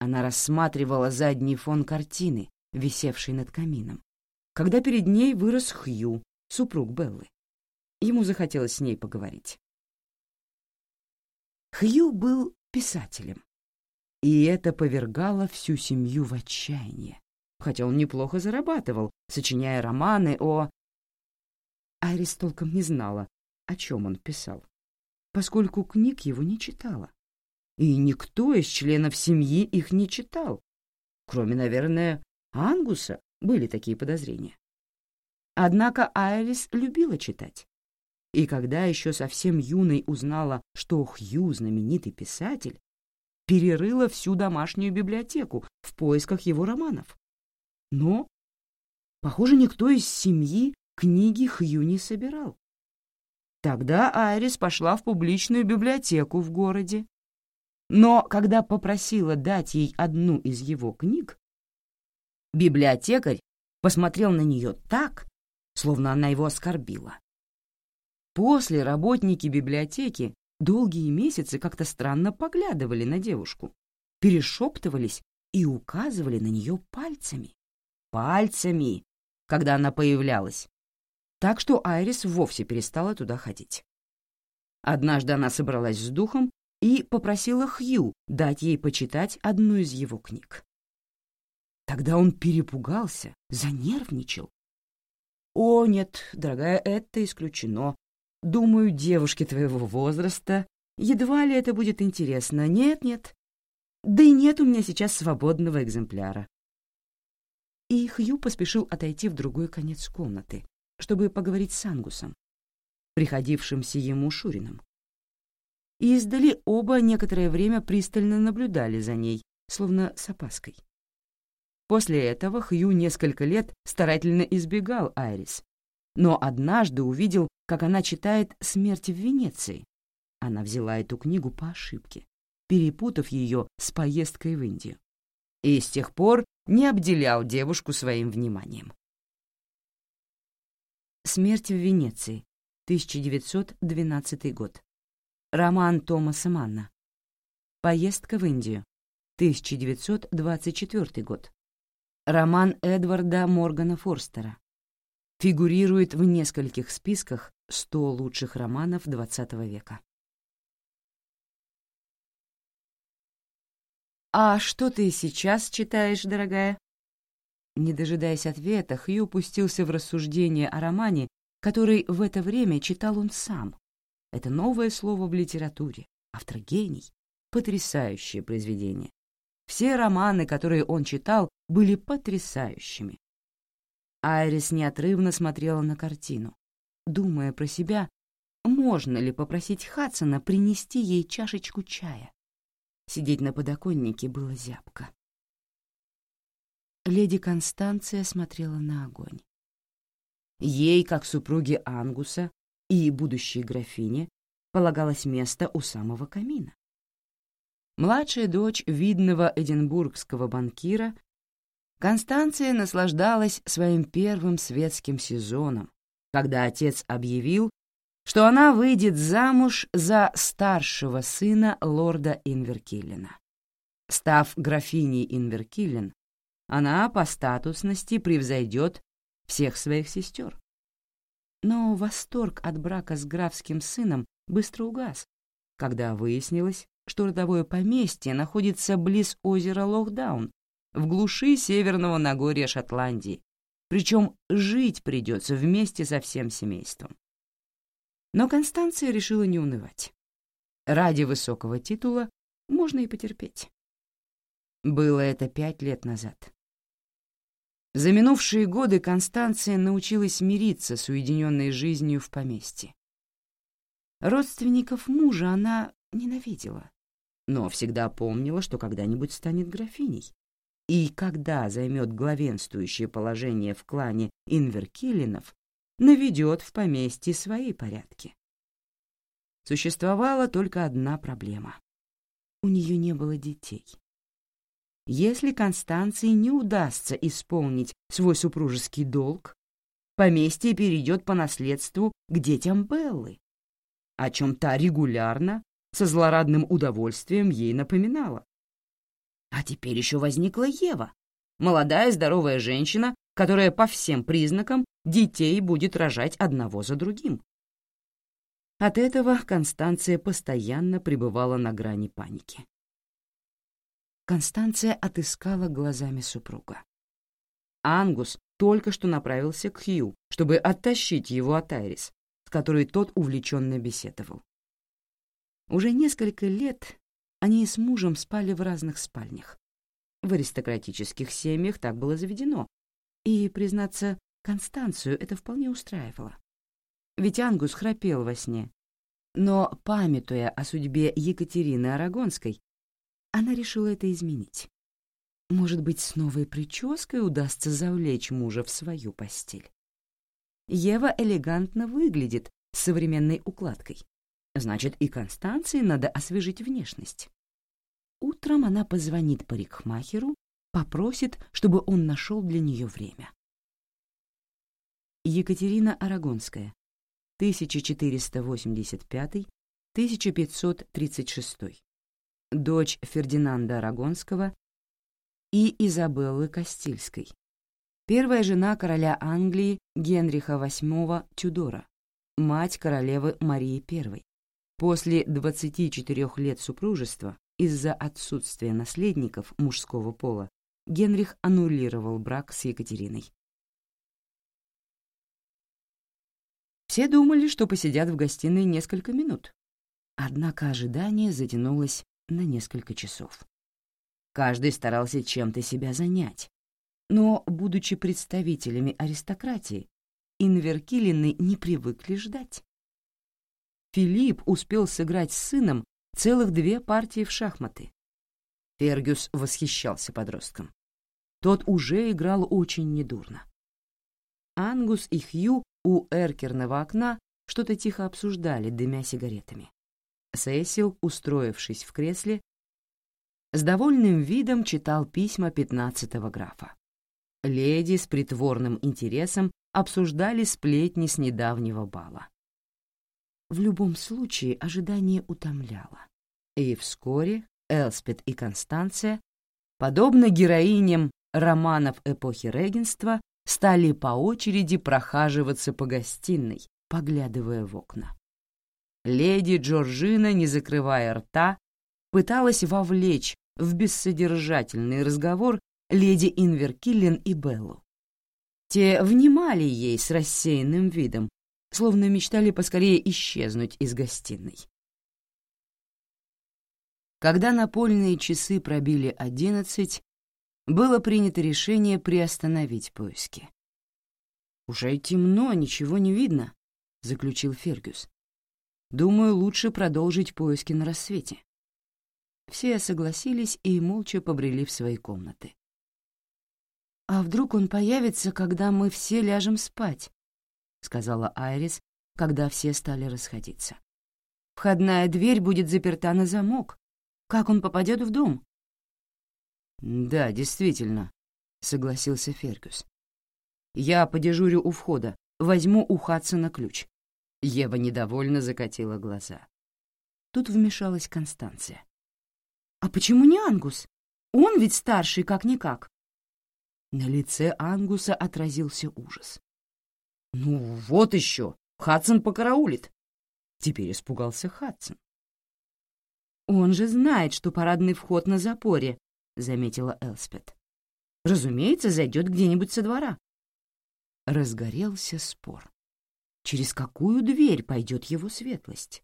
Она рассматривала задний фон картины, висевшей над камином, когда перед ней вырос Хью, супруг Беллы. Ему захотелось с ней поговорить. Хью был писателем, и это повергало всю семью в отчаяние, хотя он неплохо зарабатывал, сочиняя романы о... Айрис толком не знала, о чем он писал, поскольку книг его не читала. И никто из членов семьи их не читал, кроме, наверное, Ангуса были такие подозрения. Однако Айрис любила читать. И когда еще совсем юной узнала, что Хью — знаменитый писатель, перерыла всю домашнюю библиотеку в поисках его романов. Но, похоже, никто из семьи книги Хью не собирал. Тогда Айрис пошла в публичную библиотеку в городе. Но когда попросила дать ей одну из его книг, библиотекарь посмотрел на нее так, словно она его оскорбила. После работники библиотеки долгие месяцы как-то странно поглядывали на девушку, перешептывались и указывали на нее пальцами. Пальцами, когда она появлялась. Так что Айрис вовсе перестала туда ходить. Однажды она собралась с духом и попросила Хью дать ей почитать одну из его книг. Тогда он перепугался, занервничал. «О, нет, дорогая, это исключено. Думаю, девушке твоего возраста едва ли это будет интересно. Нет-нет. Да и нет у меня сейчас свободного экземпляра». И Хью поспешил отойти в другой конец комнаты, чтобы поговорить с Ангусом, приходившимся ему Шурином. Издали оба некоторое время пристально наблюдали за ней, словно с опаской. После этого Хью несколько лет старательно избегал Айрис, но однажды увидел, как она читает «Смерть в Венеции». Она взяла эту книгу по ошибке, перепутав ее с поездкой в Индию. И с тех пор не обделял девушку своим вниманием. «Смерть в Венеции», 1912 год. Роман Томаса Манна. Поездка в Индию, 1924 год. Роман Эдварда Моргана Форстера. Фигурирует в нескольких списках 100 лучших романов XX века. «А что ты сейчас читаешь, дорогая?» Не дожидаясь ответа, Хью пустился в рассуждение о романе, который в это время читал он сам. Это новое слово в литературе. Автор гений. Потрясающее произведение. Все романы, которые он читал, были потрясающими. Айрис неотрывно смотрела на картину, думая про себя, можно ли попросить Хадсона принести ей чашечку чая. Сидеть на подоконнике было зябко. Леди Констанция смотрела на огонь. Ей, как супруге Ангуса и будущей графине, полагалось место у самого камина. Младшая дочь видного эдинбургского банкира, Констанция наслаждалась своим первым светским сезоном, когда отец объявил, что она выйдет замуж за старшего сына лорда Инверкиллена. Став графиней Инверкиллен, она по статусности превзойдет всех своих сестер. Но восторг от брака с графским сыном быстро угас, когда выяснилось, что родовое поместье находится близ озера Лохдаун, в глуши северного Нагорья Шотландии, причем жить придется вместе со всем семейством. Но Констанция решила не унывать. Ради высокого титула можно и потерпеть. Было это пять лет назад. За минувшие годы Констанция научилась мириться с уединенной жизнью в поместье. Родственников мужа она ненавидела, но всегда помнила, что когда-нибудь станет графиней. И когда займет главенствующее положение в клане Инверкиллинов, наведет в поместье свои порядки. Существовала только одна проблема. У нее не было детей. Если Констанции не удастся исполнить свой супружеский долг, поместье перейдет по наследству к детям Беллы, о чем та регулярно, со злорадным удовольствием ей напоминала. А теперь еще возникла Ева, молодая здоровая женщина, которая по всем признакам детей будет рожать одного за другим. От этого Констанция постоянно пребывала на грани паники. Констанция отыскала глазами супруга. Ангус только что направился к Хью, чтобы оттащить его от Айрис, с которой тот увлеченно беседовал. Уже несколько лет они с мужем спали в разных спальнях. В аристократических семьях так было заведено, и, признаться, Констанцию это вполне устраивало. Ведь Ангус храпел во сне. Но, памятуя о судьбе Екатерины Арагонской, она решила это изменить. Может быть, с новой прической удастся завлечь мужа в свою постель. Ева элегантно выглядит с современной укладкой. Значит, и Констанции надо освежить внешность. Утром она позвонит парикмахеру, попросит, чтобы он нашел для нее время. Екатерина Арагонская, 1485-1536, дочь Фердинанда Арагонского и Изабеллы Кастильской, первая жена короля Англии Генриха VIII Тюдора, мать королевы Марии I. После 24 лет супружества из-за отсутствия наследников мужского пола Генрих аннулировал брак с Екатериной. Все думали, что посидят в гостиной несколько минут. Однако ожидание затянулось на несколько часов. Каждый старался чем-то себя занять. Но, будучи представителями аристократии, инверкилины не привыкли ждать. Филипп успел сыграть с сыном целых две партии в шахматы. Фергюс восхищался подростком. Тот уже играл очень недурно. Ангус и Хью у эркерного окна что-то тихо обсуждали, дымя сигаретами. Сесил, устроившись в кресле, с довольным видом читал письма пятнадцатого графа. Леди с притворным интересом обсуждали сплетни с недавнего бала. В любом случае ожидание утомляло. И вскоре Элспет и Констанция, подобно героиням романов эпохи регенства, стали по очереди прохаживаться по гостиной, поглядывая в окна. Леди Джорджина, не закрывая рта, пыталась вовлечь в бессодержательный разговор леди Инверкиллен и Беллу. Те внимали ей с рассеянным видом, словно мечтали поскорее исчезнуть из гостиной. Когда напольные часы пробили одиннадцать, было принято решение приостановить поиски. «Уже темно, ничего не видно», — заключил Фергюс. «Думаю, лучше продолжить поиски на рассвете». Все согласились и молча побрели в свои комнаты. «А вдруг он появится, когда мы все ляжем спать?» — сказала Айрис, когда все стали расходиться. «Входная дверь будет заперта на замок. Как он попадет в дом?» «Да, действительно», — согласился Фергюс. «Я подежурю у входа, возьму у Хадсона ключ». Ева недовольно закатила глаза. Тут вмешалась Констанция. «А почему не Ангус? Он ведь старший как-никак». На лице Ангуса отразился ужас. «Ну, вот еще! Хадсон покараулит!» Теперь испугался Хадсон. «Он же знает, что парадный вход на запоре», — заметила Элспет. «Разумеется, зайдет где-нибудь со двора». Разгорелся спор. Через какую дверь пойдет его светлость?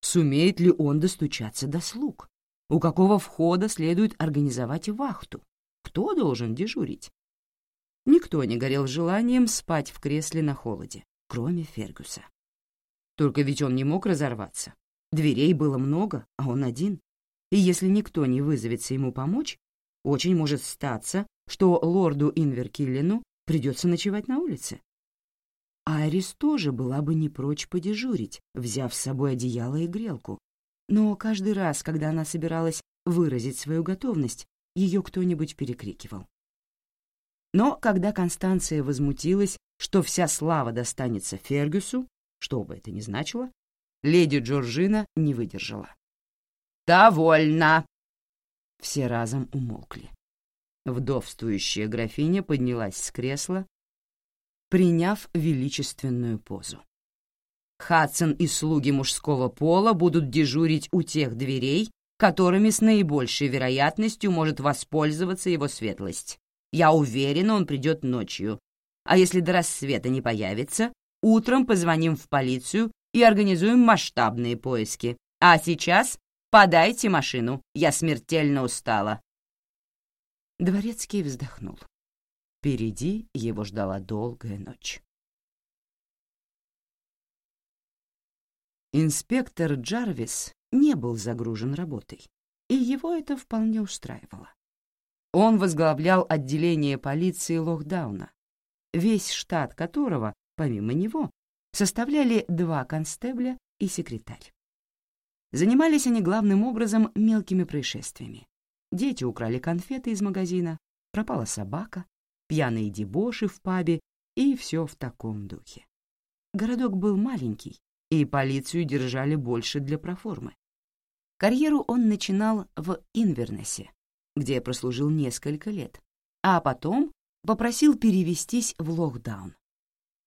Сумеет ли он достучаться до слуг? У какого входа следует организовать вахту? Кто должен дежурить? Никто не горел желанием спать в кресле на холоде, кроме Фергюса. Только ведь он не мог разорваться. Дверей было много, а он один. И если никто не вызовется ему помочь, очень может статься, что лорду Инверкиллину придется ночевать на улице. Айрис тоже была бы не прочь подежурить, взяв с собой одеяло и грелку. Но каждый раз, когда она собиралась выразить свою готовность, ее кто-нибудь перекрикивал. Но когда Констанция возмутилась, что вся слава достанется Фергюсу, что бы это ни значило, леди Джорджина не выдержала. «Довольно!» Все разом умолкли. Вдовствующая графиня поднялась с кресла, приняв величественную позу. Хадсон и слуги мужского пола будут дежурить у тех дверей, которыми с наибольшей вероятностью может воспользоваться его светлость. Я уверена, он придет ночью. А если до рассвета не появится, утром позвоним в полицию и организуем масштабные поиски. А сейчас подайте машину, я смертельно устала». Дворецкий вздохнул. Впереди его ждала долгая ночь. Инспектор Джарвис не был загружен работой, и его это вполне устраивало. Он возглавлял отделение полиции Лохдауна, весь штат которого, помимо него, составляли два констебля и секретарь. Занимались они главным образом мелкими происшествиями. Дети украли конфеты из магазина, пропала собака, пьяные дебоши в пабе и все в таком духе. Городок был маленький, и полицию держали больше для проформы. Карьеру он начинал в Инвернесе, где прослужил несколько лет, а потом попросил перевестись в Лохдаун.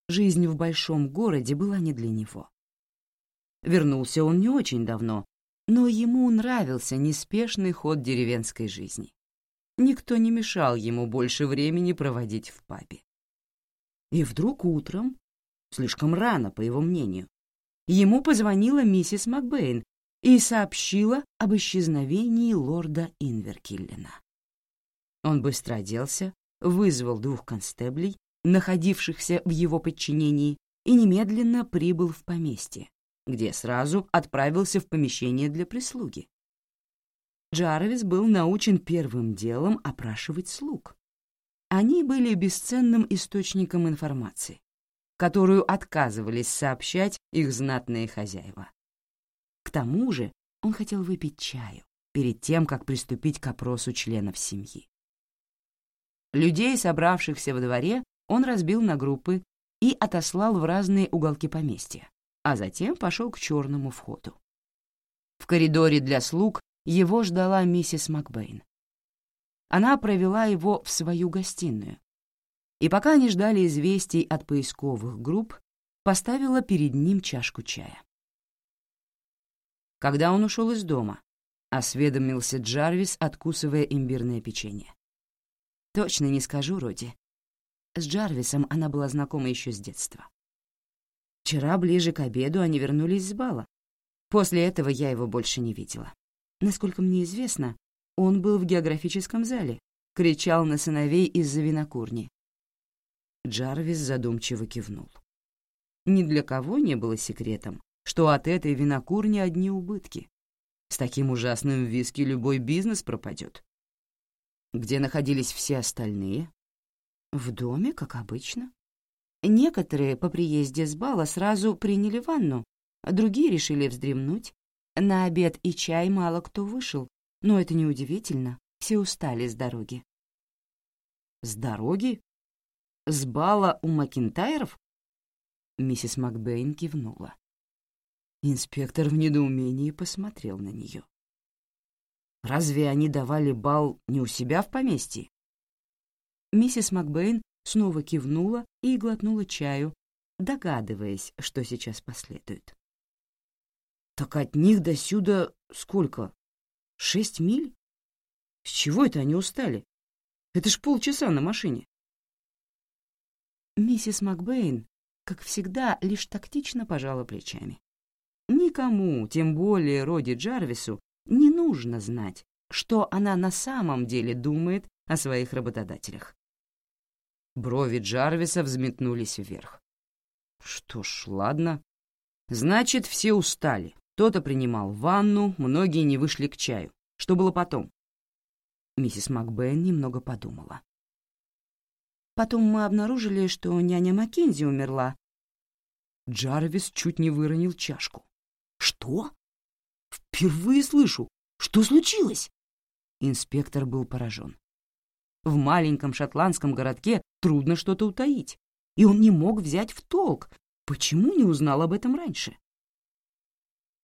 Жизнь в большом городе была не для него. Вернулся он не очень давно, но ему нравился неспешный ход деревенской жизни. Никто не мешал ему больше времени проводить в пабе. И вдруг утром, слишком рано, по его мнению, ему позвонила миссис Макбейн и сообщила об исчезновении лорда Инверкиллена. Он быстро оделся, вызвал двух констеблей, находившихся в его подчинении, и немедленно прибыл в поместье, где сразу отправился в помещение для прислуги. Джарвис был научен первым делом опрашивать слуг. Они были бесценным источником информации которую отказывались сообщать их знатные хозяева. К тому же он хотел выпить чаю перед тем, как приступить к опросу членов семьи. Людей, собравшихся во дворе, он разбил на группы и отослал в разные уголки поместья, а затем пошел к черному входу. В коридоре для слуг его ждала миссис Макбейн. Она провела его в свою гостиную, и пока они ждали известий от поисковых групп, поставила перед ним чашку чая. Когда он ушел из дома, осведомился Джарвис, откусывая имбирное печенье. «Точно не скажу, Роди. С Джарвисом она была знакома еще с детства. Вчера ближе к обеду они вернулись с бала. После этого я его больше не видела. Насколько мне известно, он был в географическом зале, кричал на сыновей из-за винокурни, Джарвис задумчиво кивнул. Ни для кого не было секретом, что от этой винокурни одни убытки. С таким ужасным виски любой бизнес пропадет. Где находились все остальные? В доме, как обычно. Некоторые по приезде с бала сразу приняли ванну, другие решили вздремнуть. На обед и чай мало кто вышел, но это неудивительно, все устали с дороги. «С дороги?» С бала у Макинтайров? Миссис Макбейн кивнула. Инспектор в недоумении посмотрел на нее. «Разве они давали бал не у себя в поместье?» Миссис Макбейн снова кивнула и глотнула чаю, догадываясь, что сейчас последует. «Так от них до сюда сколько? Шесть миль? С чего это они устали? Это ж полчаса на машине». Миссис Макбейн, как всегда, лишь тактично пожала плечами. Никому, тем более Роди Джарвису, не нужно знать, что она на самом деле думает о своих работодателях. Брови Джарвиса взметнулись вверх. Что ж, ладно. Значит, все устали. Кто-то принимал ванну, многие не вышли к чаю. Что было потом? Миссис Макбейн немного подумала. Потом мы обнаружили, что няня Маккензи умерла, Джарвис чуть не выронил чашку. «Что? Впервые слышу. Что случилось?» Инспектор был поражен. В маленьком шотландском городке трудно что-то утаить, и он не мог взять в толк, почему не узнал об этом раньше.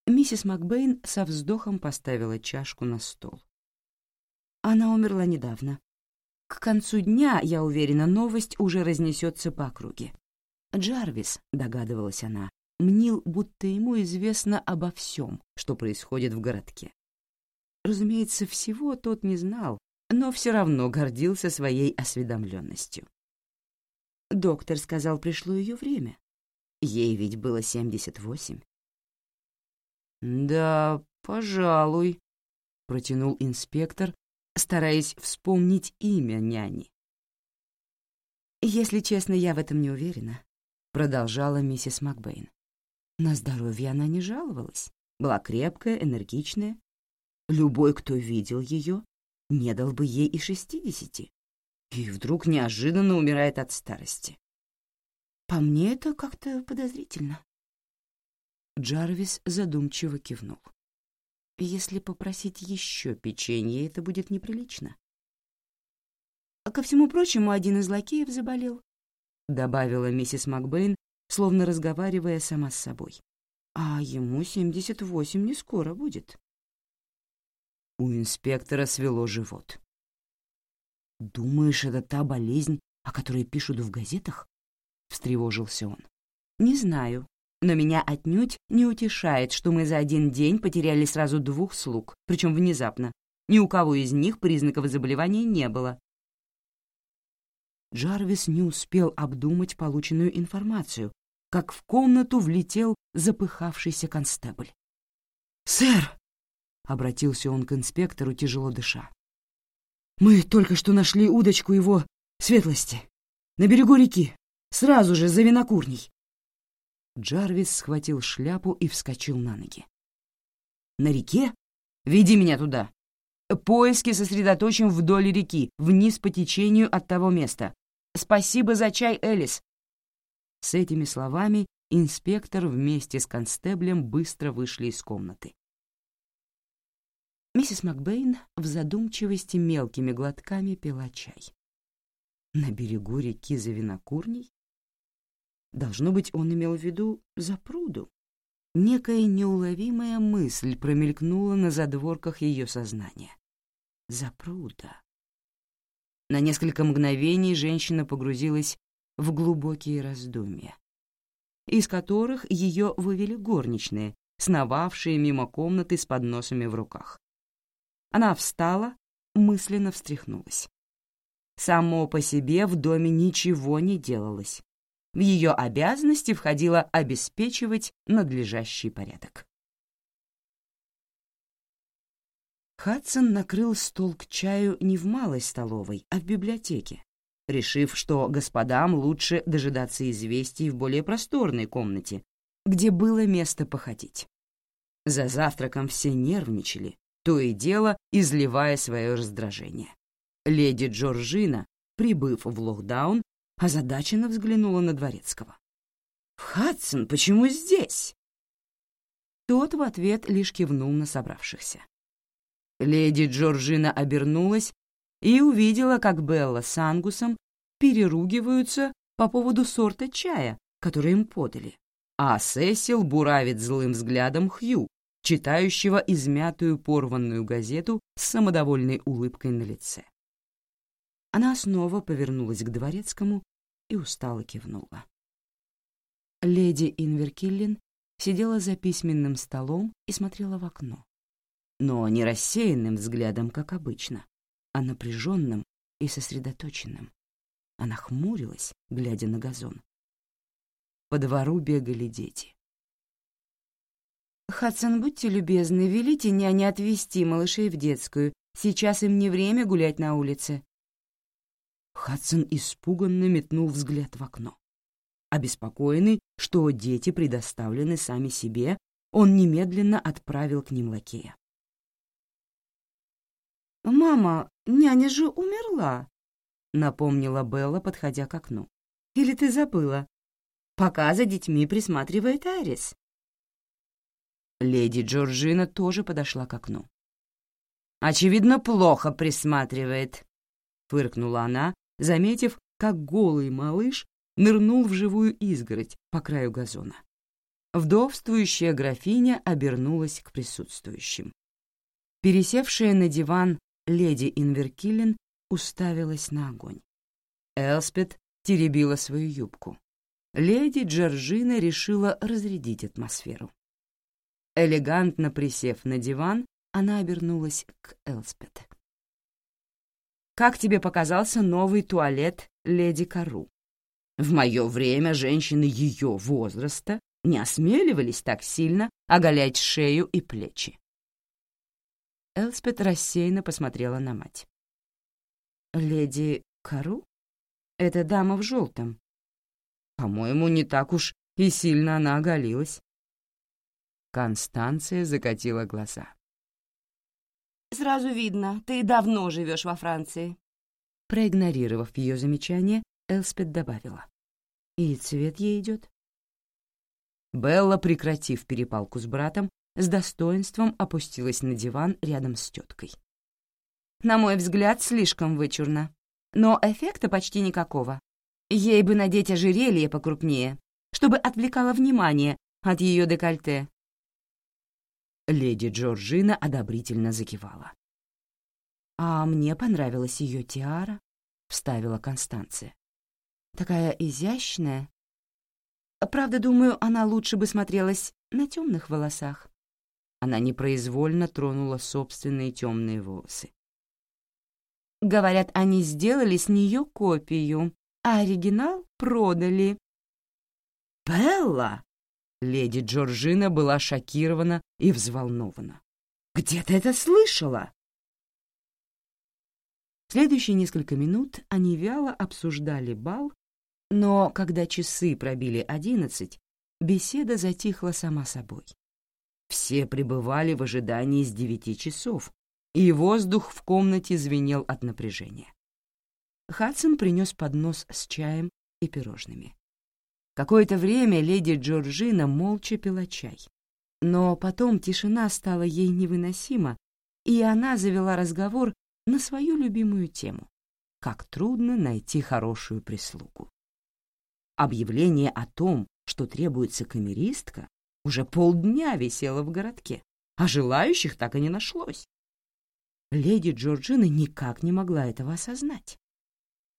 Миссис Макбейн со вздохом поставила чашку на стол. Она умерла недавно. К концу дня, я уверена, новость уже разнесется по округе. Джарвис, догадывалась она, мнил, будто ему известно обо всем, что происходит в городке. Разумеется, всего тот не знал, но все равно гордился своей осведомленностью. Доктор сказал, пришло ее время. Ей ведь было 78. «Да, пожалуй», — протянул инспектор, стараясь вспомнить имя няни. «Если честно, я в этом не уверена», — продолжала миссис Макбейн. На здоровье она не жаловалась, была крепкая, энергичная. Любой, кто видел ее, не дал бы ей и шестидесяти. И вдруг неожиданно умирает от старости. По мне это как-то подозрительно. Джарвис задумчиво кивнул. Если попросить еще печенье, это будет неприлично. Ко всему прочему, один из лакеев заболел, добавила миссис Макбейн, словно разговаривая сама с собой. А ему семьдесят восемь не скоро будет. У инспектора свело живот. «Думаешь, это та болезнь, о которой пишут в газетах?» — встревожился он. «Не знаю, но меня отнюдь не утешает, что мы за один день потеряли сразу двух слуг, причем внезапно. Ни у кого из них признаков заболевания не было». Джарвис не успел обдумать полученную информацию, как в комнату влетел запыхавшийся констебль. «Сэр!» — обратился он к инспектору, тяжело дыша. «Мы только что нашли удочку его светлости на берегу реки, сразу же за винокурней». Джарвис схватил шляпу и вскочил на ноги. «На реке? Веди меня туда. Поиски сосредоточим вдоль реки, вниз по течению от того места. Спасибо за чай, Элис». С этими словами инспектор вместе с констеблем быстро вышли из комнаты. Миссис Макбейн в задумчивости мелкими глотками пила чай. На берегу реки за винокурней? Должно быть, он имел в виду за пруду. Некая неуловимая мысль промелькнула на задворках ее сознания. Запруда. На несколько мгновений женщина погрузилась в глубокие раздумья, из которых ее вывели горничные, сновавшие мимо комнаты с подносами в руках. Она встала, мысленно встряхнулась. Само по себе в доме ничего не делалось. В ее обязанности входило обеспечивать надлежащий порядок. Хадсон накрыл стол к чаю не в малой столовой, а в библиотеке, решив, что господам лучше дожидаться известий в более просторной комнате, где было место походить. За завтраком все нервничали, то и дело изливая свое раздражение. Леди Джорджина, прибыв в Лохдаун, озадаченно взглянула на Дворецкого. «Хадсон, почему здесь?» Тот в ответ лишь кивнул на собравшихся. Леди Джорджина обернулась и увидела, как Белла с Ангусом переругиваются по поводу сорта чая, который им подали, а Сесил буравит злым взглядом Хью, читающего измятую порванную газету с самодовольной улыбкой на лице. Она снова повернулась к дворецкому и устало кивнула. Леди Инверкиллин сидела за письменным столом и смотрела в окно. Но не рассеянным взглядом, как обычно, а напряженным и сосредоточенным. Она хмурилась, глядя на газон. По двору бегали дети. «Хадсон, будьте любезны, велите няне отвезти малышей в детскую. Сейчас им не время гулять на улице». Хадсон испуганно метнул взгляд в окно. Обеспокоенный, что дети предоставлены сами себе, он немедленно отправил к ним лакея. «Мама, няня же умерла», — напомнила Белла, подходя к окну. «Или ты забыла?» пока за детьми присматривает Арис. Леди Джорджина тоже подошла к окну. «Очевидно, плохо присматривает», — фыркнула она, заметив, как голый малыш нырнул в живую изгородь по краю газона. Вдовствующая графиня обернулась к присутствующим. Пересевшая на диван леди Инверкиллен уставилась на огонь. Элспет теребила свою юбку. Леди Джорджина решила разрядить атмосферу. Элегантно присев на диван, она обернулась к Элспет. «Как тебе показался новый туалет леди Кару? В мое время женщины ее возраста не осмеливались так сильно оголять шею и плечи. Элспет рассеянно посмотрела на мать. «Леди Кару? Это дама в желтом. По-моему, не так уж и сильно она оголилась». Констанция закатила глаза. «Сразу видно, ты давно живешь во Франции». Проигнорировав ее замечание, Элспет добавила. «И цвет ей идет». Белла, прекратив перепалку с братом, с достоинством опустилась на диван рядом с теткой. На мой взгляд, слишком вычурно. Но эффекта почти никакого. Ей бы надеть ожерелье покрупнее, чтобы отвлекало внимание от ее декольте. Леди Джорджина одобрительно закивала. «А мне понравилась ее тиара», — вставила Констанция. «Такая изящная. Правда, думаю, она лучше бы смотрелась на темных волосах». Она непроизвольно тронула собственные темные волосы. Говорят, они сделали с нее копию, а оригинал продали. «Белла!» Леди Джорджина была шокирована и взволнована. «Где ты это слышала?» Следующие несколько минут они вяло обсуждали бал, но когда часы пробили одиннадцать, беседа затихла сама собой. Все пребывали в ожидании с девяти часов, и воздух в комнате звенел от напряжения. Хадсон принес поднос с чаем и пирожными. Какое-то время леди Джорджина молча пила чай. Но потом тишина стала ей невыносима, и она завела разговор на свою любимую тему — как трудно найти хорошую прислугу. Объявление о том, что требуется камеристка, уже полдня висела в городке, а желающих так и не нашлось. Леди Джорджина никак не могла этого осознать.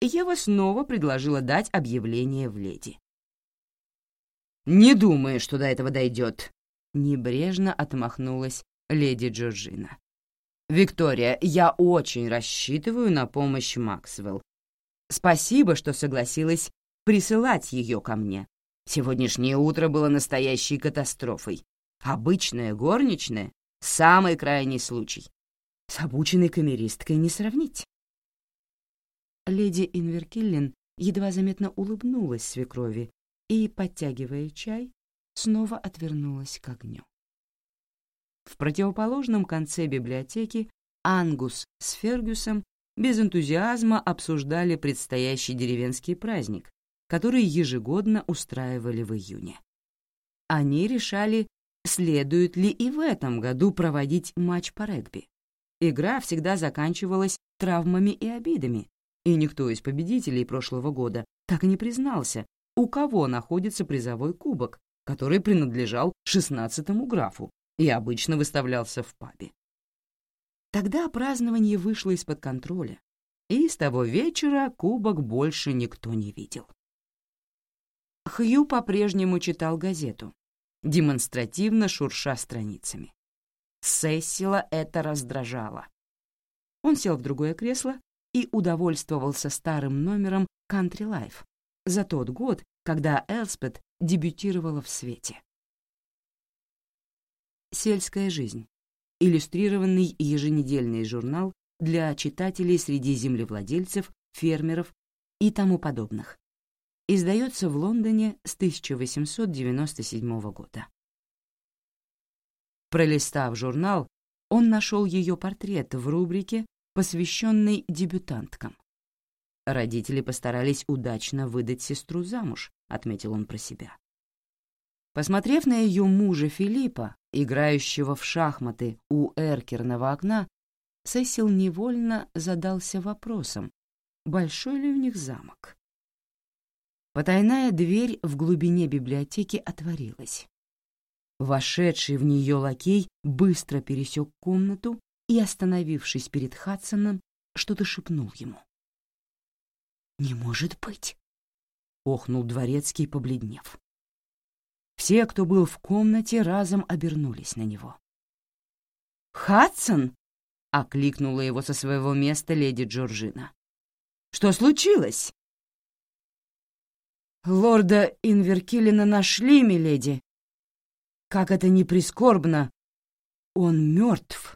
Ева снова предложила дать объявление в леди. «Не думаю, что до этого дойдет», — небрежно отмахнулась леди Джорджина. «Виктория, я очень рассчитываю на помощь Максвелл. Спасибо, что согласилась присылать ее ко мне. Сегодняшнее утро было настоящей катастрофой. Обычная горничная — самый крайний случай. С обученной камеристкой не сравнить. Леди Инверкиллин едва заметно улыбнулась свекрови и, подтягивая чай, снова отвернулась к огню. В противоположном конце библиотеки Ангус с Фергюсом без энтузиазма обсуждали предстоящий деревенский праздник, которые ежегодно устраивали в июне. Они решали, следует ли и в этом году проводить матч по регби. Игра всегда заканчивалась травмами и обидами, и никто из победителей прошлого года так и не признался, у кого находится призовой кубок, который принадлежал шестнадцатому графу и обычно выставлялся в пабе. Тогда празднование вышло из-под контроля, и с того вечера кубок больше никто не видел. Хью по-прежнему читал газету, демонстративно шурша страницами. Сессила это раздражало. Он сел в другое кресло и удовольствовался старым номером «Country Life» за тот год, когда Элспет дебютировала в свете. «Сельская жизнь» — иллюстрированный еженедельный журнал для читателей среди землевладельцев, фермеров и тому подобных, Издается в Лондоне с 1897 года. Пролистав журнал, он нашел ее портрет в рубрике, посвященной дебютанткам. Родители постарались удачно выдать сестру замуж, отметил он про себя. Посмотрев на ее мужа Филиппа, играющего в шахматы у эркерного окна, Сесил невольно задался вопросом, большой ли у них замок. Потайная дверь в глубине библиотеки отворилась. Вошедший в нее лакей быстро пересек комнату и, остановившись перед Хадсоном, что-то шепнул ему. «Не может быть!» — охнул дворецкий, побледнев. Все, кто был в комнате, разом обернулись на него. «Хадсон!» — окликнула его со своего места леди Джорджина. «Что случилось?» «Лорда Инверкилина нашли, миледи. Как это ни прискорбно, он мертв».